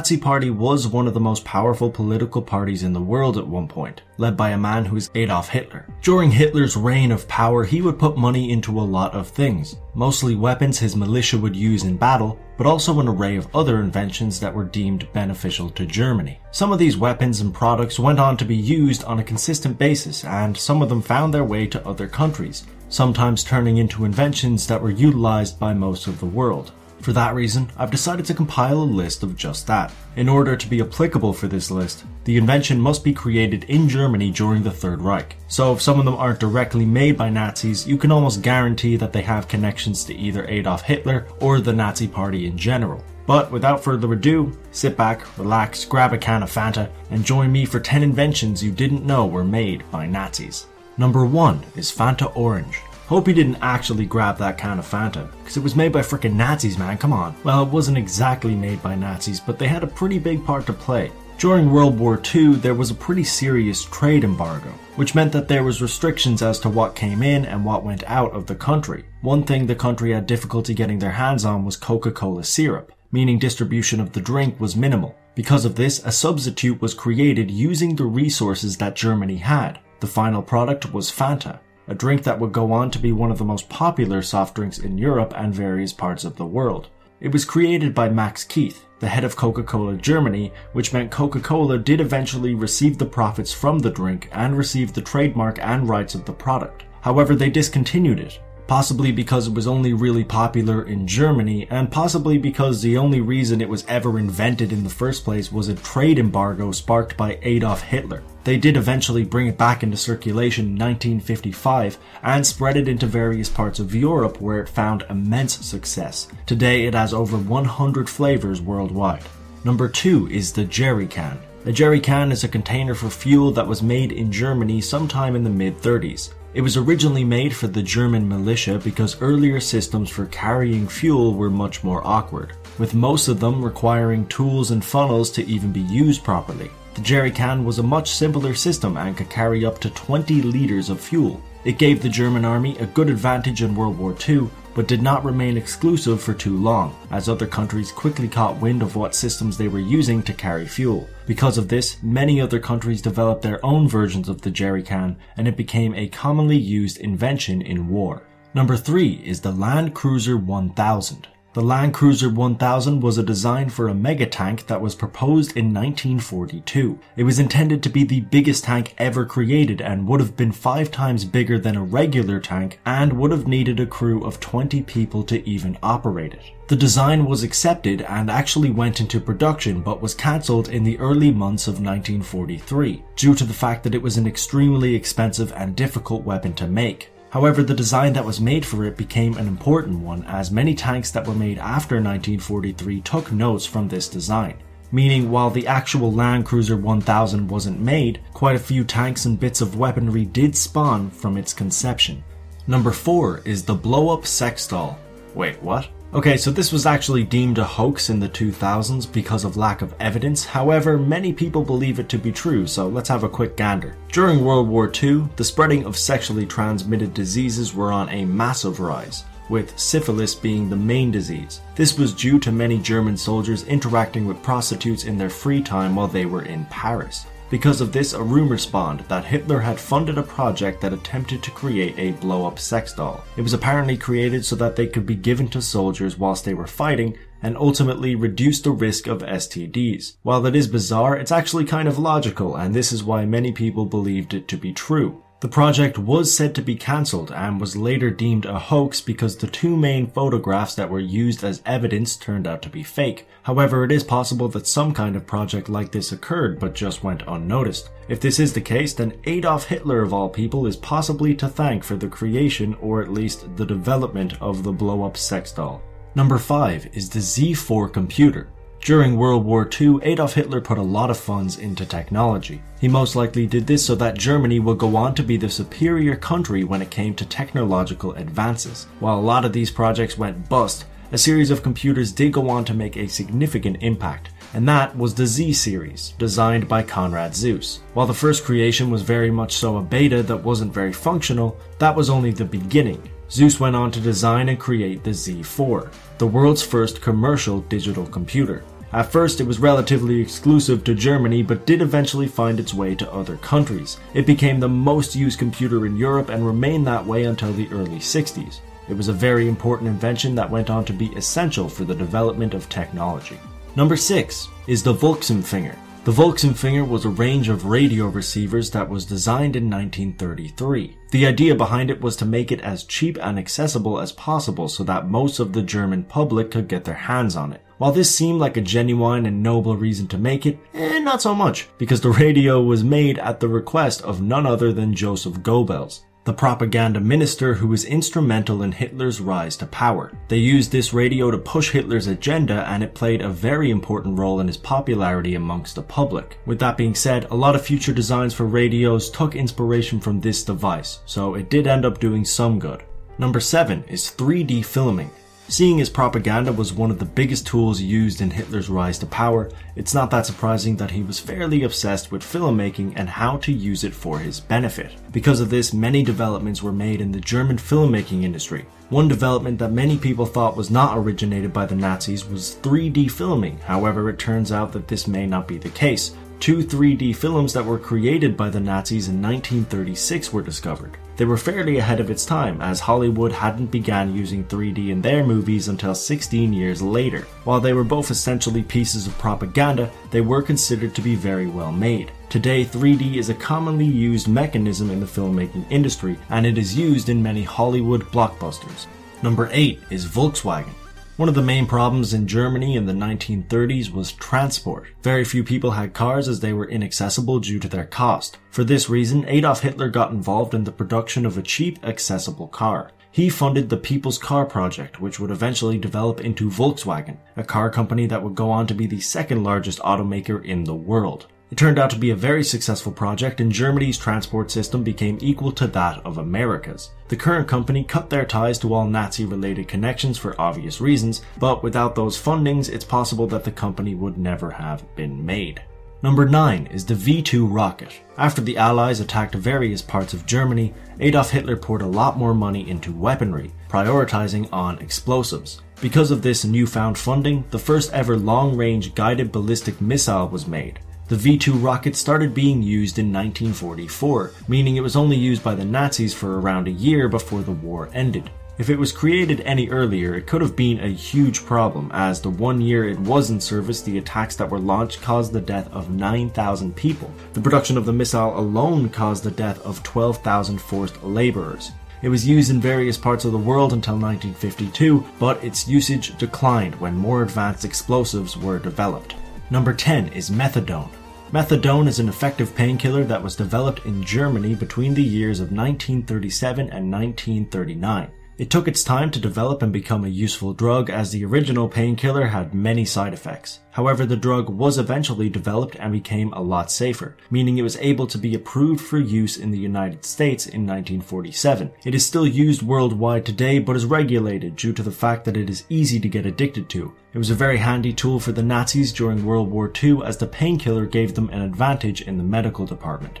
Speaker 21: Nazi Party was one of the most powerful political parties in the world at one point, led by a man who is Adolf Hitler. During Hitler's reign of power, he would put money into a lot of things, mostly weapons his militia would use in battle, but also an array of other inventions that were deemed beneficial to Germany. Some of these weapons and products went on to be used on a consistent basis, and some of them found their way to other countries, sometimes turning into inventions that were utilized by most of the world. For that reason, I've decided to compile a list of just that. In order to be applicable for this list, the invention must be created in Germany during the Third Reich. So if some of them aren't directly made by Nazis, you can almost guarantee that they have connections to either Adolf Hitler or the Nazi Party in general. But without further ado, sit back, relax, grab a can of Fanta, and join me for 10 inventions you didn't know were made by Nazis. Number 1 is Fanta Orange. Hope he didn't actually grab that can of Fanta, because it was made by frickin' Nazis, man, come on. Well, it wasn't exactly made by Nazis, but they had a pretty big part to play. During World War II, there was a pretty serious trade embargo, which meant that there was restrictions as to what came in and what went out of the country. One thing the country had difficulty getting their hands on was Coca-Cola syrup, meaning distribution of the drink was minimal. Because of this, a substitute was created using the resources that Germany had. The final product was Fanta, a drink that would go on to be one of the most popular soft drinks in Europe and various parts of the world. It was created by Max Keith, the head of Coca-Cola Germany, which meant Coca-Cola did eventually receive the profits from the drink and receive the trademark and rights of the product. However, they discontinued it, possibly because it was only really popular in Germany, and possibly because the only reason it was ever invented in the first place was a trade embargo sparked by Adolf Hitler. They did eventually bring it back into circulation in 1955 and spread it into various parts of Europe where it found immense success. Today it has over 100 flavors worldwide. Number 2 is the jerry can. A jerry can is a container for fuel that was made in Germany sometime in the mid 30s. It was originally made for the German militia because earlier systems for carrying fuel were much more awkward, with most of them requiring tools and funnels to even be used properly. The jerry can was a much simpler system and could carry up to 20 litres of fuel. It gave the German army a good advantage in World War II, but did not remain exclusive for too long, as other countries quickly caught wind of what systems they were using to carry fuel. Because of this, many other countries developed their own versions of the jerry can, and it became a commonly used invention in war. Number 3 is the Land Cruiser 1000. The Land Cruiser 1000 was a design for a mega tank that was proposed in 1942. It was intended to be the biggest tank ever created and would have been five times bigger than a regular tank and would have needed a crew of 20 people to even operate it. The design was accepted and actually went into production but was cancelled in the early months of 1943 due to the fact that it was an extremely expensive and difficult weapon to make. However, the design that was made for it became an important one as many tanks that were made after 1943 took notes from this design. Meaning, while the actual Land Cruiser 1000 wasn't made, quite a few tanks and bits of weaponry did spawn from its conception. Number 4 is the blow up sex doll. Wait, what? Okay, so this was actually deemed a hoax in the 2000s because of lack of evidence. However, many people believe it to be true, so let's have a quick gander. During World War II, the spreading of sexually transmitted diseases were on a massive rise, with syphilis being the main disease. This was due to many German soldiers interacting with prostitutes in their free time while they were in Paris. Because of this, a rumor spawned that Hitler had funded a project that attempted to create a blow up sex doll. It was apparently created so that they could be given to soldiers whilst they were fighting and ultimately reduce the risk of STDs. While that is bizarre, it's actually kind of logical, and this is why many people believed it to be true. The project was said to be cancelled and was later deemed a hoax because the two main photographs that were used as evidence turned out to be fake. However, it is possible that some kind of project like this occurred but just went unnoticed. If this is the case, then Adolf Hitler of all people is possibly to thank for the creation or at least the development of the blow up sex doll. Number 5 is the Z4 computer. During World War II, Adolf Hitler put a lot of funds into technology. He most likely did this so that Germany would go on to be the superior country when it came to technological advances. While a lot of these projects went bust, a series of computers did go on to make a significant impact, and that was the Z series, designed by Konrad Zuse. While the first creation was very much so a beta that wasn't very functional, that was only the beginning. Zuse went on to design and create the Z4, the world's first commercial digital computer. At first, it was relatively exclusive to Germany, but did eventually find its way to other countries. It became the most used computer in Europe and remained that way until the early 60s. It was a very important invention that went on to be essential for the development of technology. Number 6 is the Volksempfänger. The Volksempfänger was a range of radio receivers that was designed in 1933. The idea behind it was to make it as cheap and accessible as possible so that most of the German public could get their hands on it. While this seemed like a genuine and noble reason to make it, eh, not so much, because the radio was made at the request of none other than Joseph Goebbels, the propaganda minister who was instrumental in Hitler's rise to power. They used this radio to push Hitler's agenda and it played a very important role in his popularity amongst the public. With that being said, a lot of future designs for radios took inspiration from this device, so it did end up doing some good. Number 7 is 3D filming. Seeing as propaganda was one of the biggest tools used in Hitler's rise to power, it's not that surprising that he was fairly obsessed with filmmaking and how to use it for his benefit. Because of this, many developments were made in the German filmmaking industry. One development that many people thought was not originated by the Nazis was 3D filming, however, it turns out that this may not be the case. Two 3D films that were created by the Nazis in 1936 were discovered. They were fairly ahead of its time, as Hollywood hadn't began using 3D in their movies until 16 years later. While they were both essentially pieces of propaganda, they were considered to be very well made. Today, 3D is a commonly used mechanism in the filmmaking industry, and it is used in many Hollywood blockbusters. Number 8 is Volkswagen. One of the main problems in Germany in the 1930s was transport. Very few people had cars as they were inaccessible due to their cost. For this reason, Adolf Hitler got involved in the production of a cheap, accessible car. He funded the People's Car Project, which would eventually develop into Volkswagen, a car company that would go on to be the second largest automaker in the world. It turned out to be a very successful project and Germany's transport system became equal to that of America's. The current company cut their ties to all Nazi related connections for obvious reasons, but without those fundings, it's possible that the company would never have been made. Number 9 is the V 2 rocket. After the Allies attacked various parts of Germany, Adolf Hitler poured a lot more money into weaponry, prioritizing on explosives. Because of this newfound funding, the first ever long range guided ballistic missile was made. The V 2 rocket started being used in 1944, meaning it was only used by the Nazis for around a year before the war ended. If it was created any earlier, it could have been a huge problem, as the one year it was in service, the attacks that were launched caused the death of 9,000 people. The production of the missile alone caused the death of 12,000 forced laborers. It was used in various parts of the world until 1952, but its usage declined when more advanced explosives were developed. Number 10 is methadone. Methadone is an effective painkiller that was developed in Germany between the years of 1937 and 1939. It took its time to develop and become a useful drug as the original painkiller had many side effects. However, the drug was eventually developed and became a lot safer, meaning it was able to be approved for use in the United States in 1947. It is still used worldwide today but is regulated due to the fact that it is easy to get addicted to. It was a very handy tool for the Nazis during World War II as the painkiller gave them an advantage in the medical department.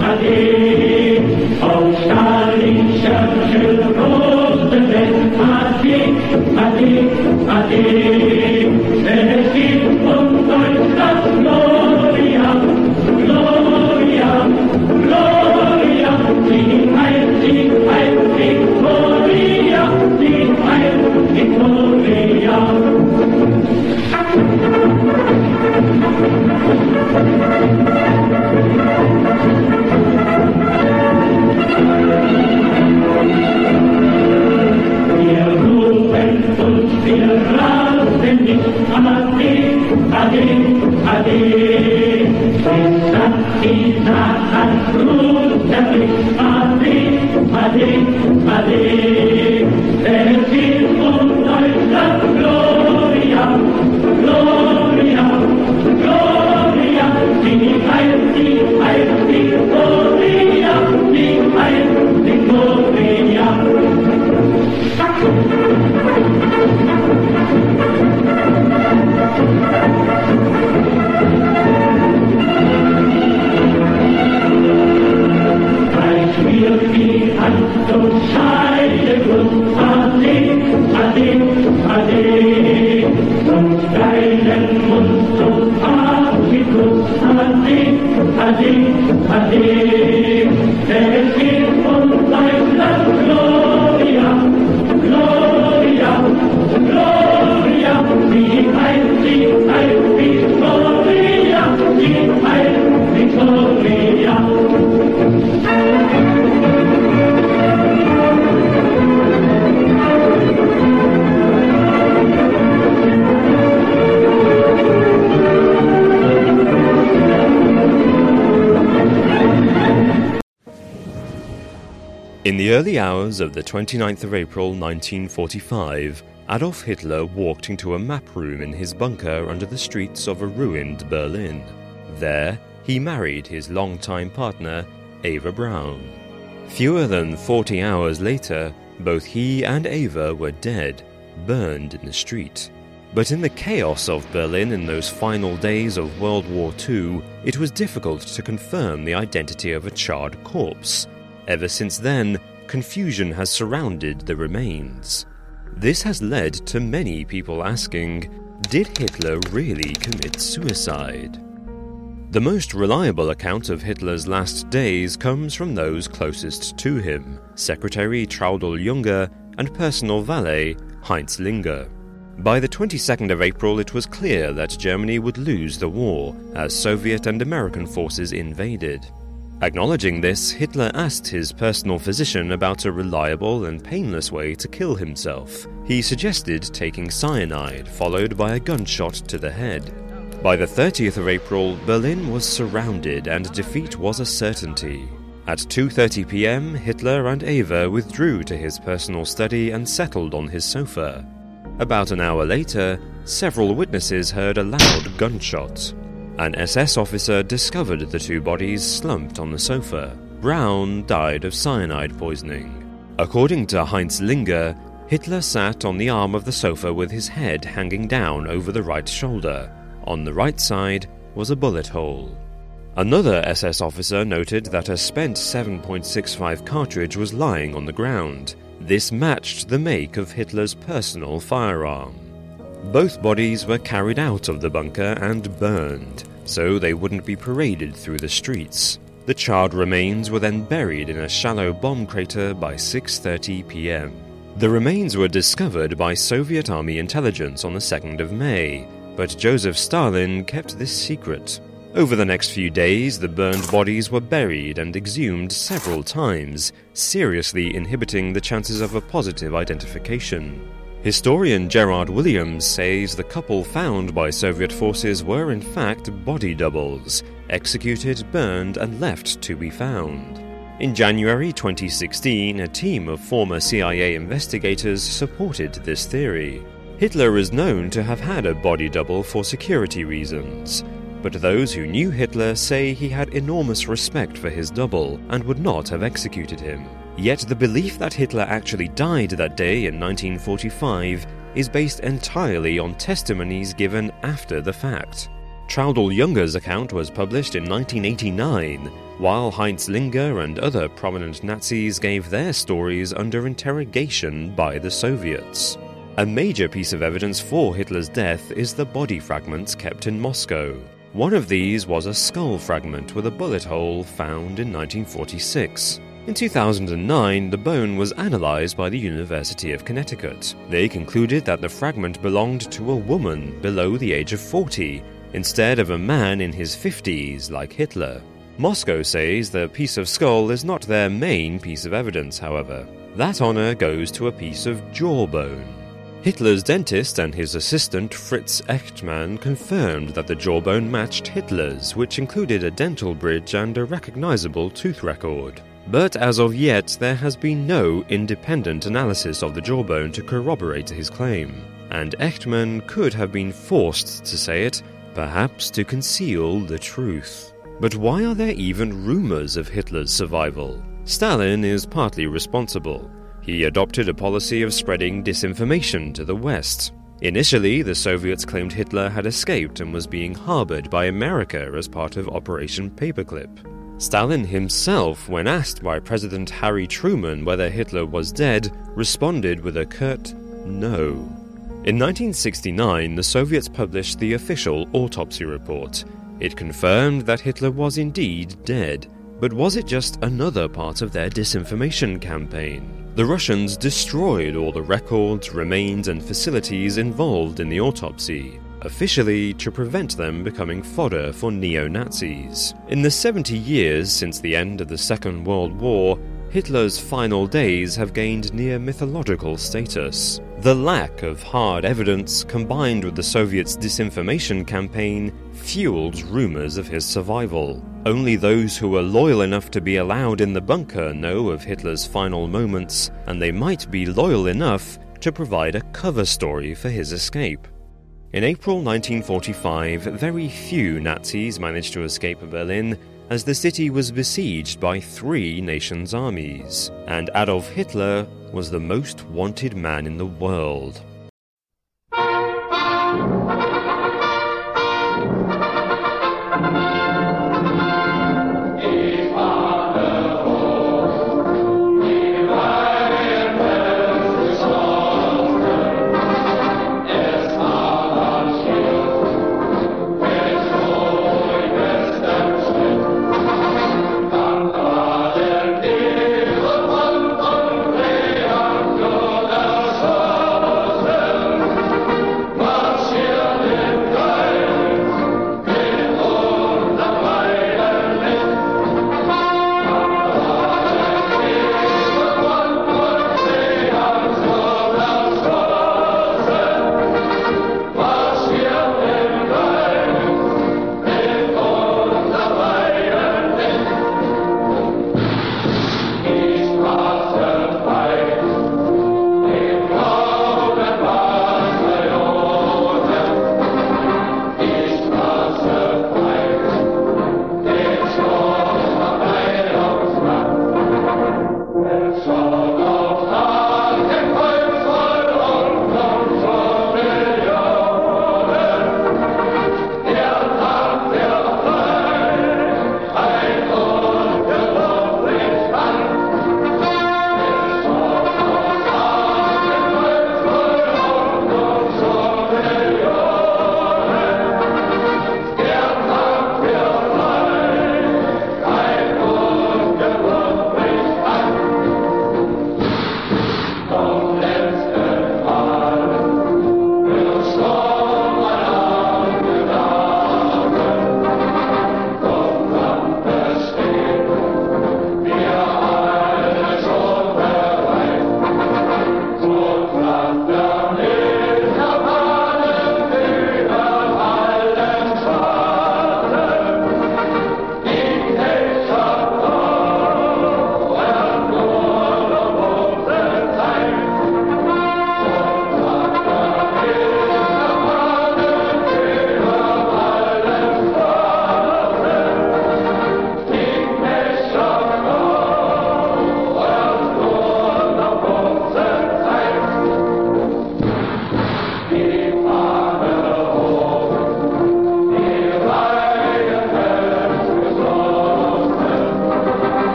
Speaker 22: ade, ade. Ade, Ade, Ade. Hand und scheide uns Ade,
Speaker 23: early hours of the 29th of April 1945, Adolf Hitler walked into a map room in his bunker under the streets of a ruined Berlin. There, he married his longtime partner, Eva Braun. Fewer than 40 hours later, both he and Eva were dead, burned in the street. But in the chaos of Berlin in those final days of World War II, it was difficult to confirm the identity of a charred corpse. Ever since then, confusion has surrounded the remains. This has led to many people asking Did Hitler really commit suicide? The most reliable account of Hitler's last days comes from those closest to him Secretary Traudl Junge and personal valet Heinz Linge. By the 22nd of April, it was clear that Germany would lose the war as Soviet and American forces invaded. Acknowledging this, Hitler asked his personal physician about a reliable and painless way to kill himself. He suggested taking cyanide, followed by a gunshot to the head. By the 30th of April, Berlin was surrounded and defeat was a certainty. At 2:30 p.m., Hitler and Eva withdrew to his personal study and settled on his sofa. About an hour later, several witnesses heard a loud gunshot. An SS officer discovered the two bodies slumped on the sofa. Braun died of cyanide poisoning. According to Heinz Linge, Hitler sat on the arm of the sofa with his head hanging down over the right shoulder. On the right side was a bullet hole. Another SS officer noted that a spent 7.65 cartridge was lying on the ground. This matched the make of Hitler's personal firearm. Both bodies were carried out of the bunker and burned, so they wouldn't be paraded through the streets. The charred remains were then buried in a shallow bomb crater by 6:30 p.m. The remains were discovered by Soviet Army intelligence on the 2nd of May, but Joseph Stalin kept this secret. Over the next few days, the burned bodies were buried and exhumed several times, seriously inhibiting the chances of a positive identification. Historian Gerard Williams says the couple found by Soviet forces were in fact body doubles, executed, burned, and left to be found. In January 2016, a team of former CIA investigators supported this theory. Hitler is known to have had a body double for security reasons, but those who knew Hitler say he had enormous respect for his double and would not have executed him. Yet the belief that Hitler actually died that day in 1945 is based entirely on testimonies given after the fact. Traudl Junge's account was published in 1989, while Heinz Linge and other prominent Nazis gave their stories under interrogation by the Soviets. A major piece of evidence for Hitler's death is the body fragments kept in Moscow. One of these was a skull fragment with a bullet hole found in 1946. In 2009, the bone was analyzed by the University of Connecticut. They concluded that the fragment belonged to a woman below the age of 40, instead of a man in his 50s like Hitler. Moscow says the piece of skull is not their main piece of evidence, however. That honor goes to a piece of jawbone. Hitler's dentist and his assistant Fritz Echtmann confirmed that the jawbone matched Hitler's, which included a dental bridge and a recognizable tooth record. But as of yet, there has been no independent analysis of the jawbone to corroborate his claim, and Echtmann could have been forced to say it, perhaps to conceal the truth. But why are there even rumors of Hitler's survival? Stalin is partly responsible. He adopted a policy of spreading disinformation to the West. Initially, the Soviets claimed Hitler had escaped and was being harbored by America as part of Operation Paperclip. Stalin himself, when asked by President Harry Truman whether Hitler was dead, responded with a curt no. In 1969, the Soviets published the official autopsy report. It confirmed that Hitler was indeed dead. But was it just another part of their disinformation campaign? The Russians destroyed all the records, remains, and facilities involved in the autopsy, officially to prevent them becoming fodder for neo Nazis. In the 70 years since the end of the Second World War, Hitler's final days have gained near mythological status. The lack of hard evidence, combined with the Soviets' disinformation campaign, fueled rumors of his survival. Only those who were loyal enough to be allowed in the bunker know of Hitler's final moments, and they might be loyal enough to provide a cover story for his escape. In April 1945, very few Nazis managed to escape Berlin as the city was besieged by three nations' armies, and Adolf Hitler was the most wanted man in the world.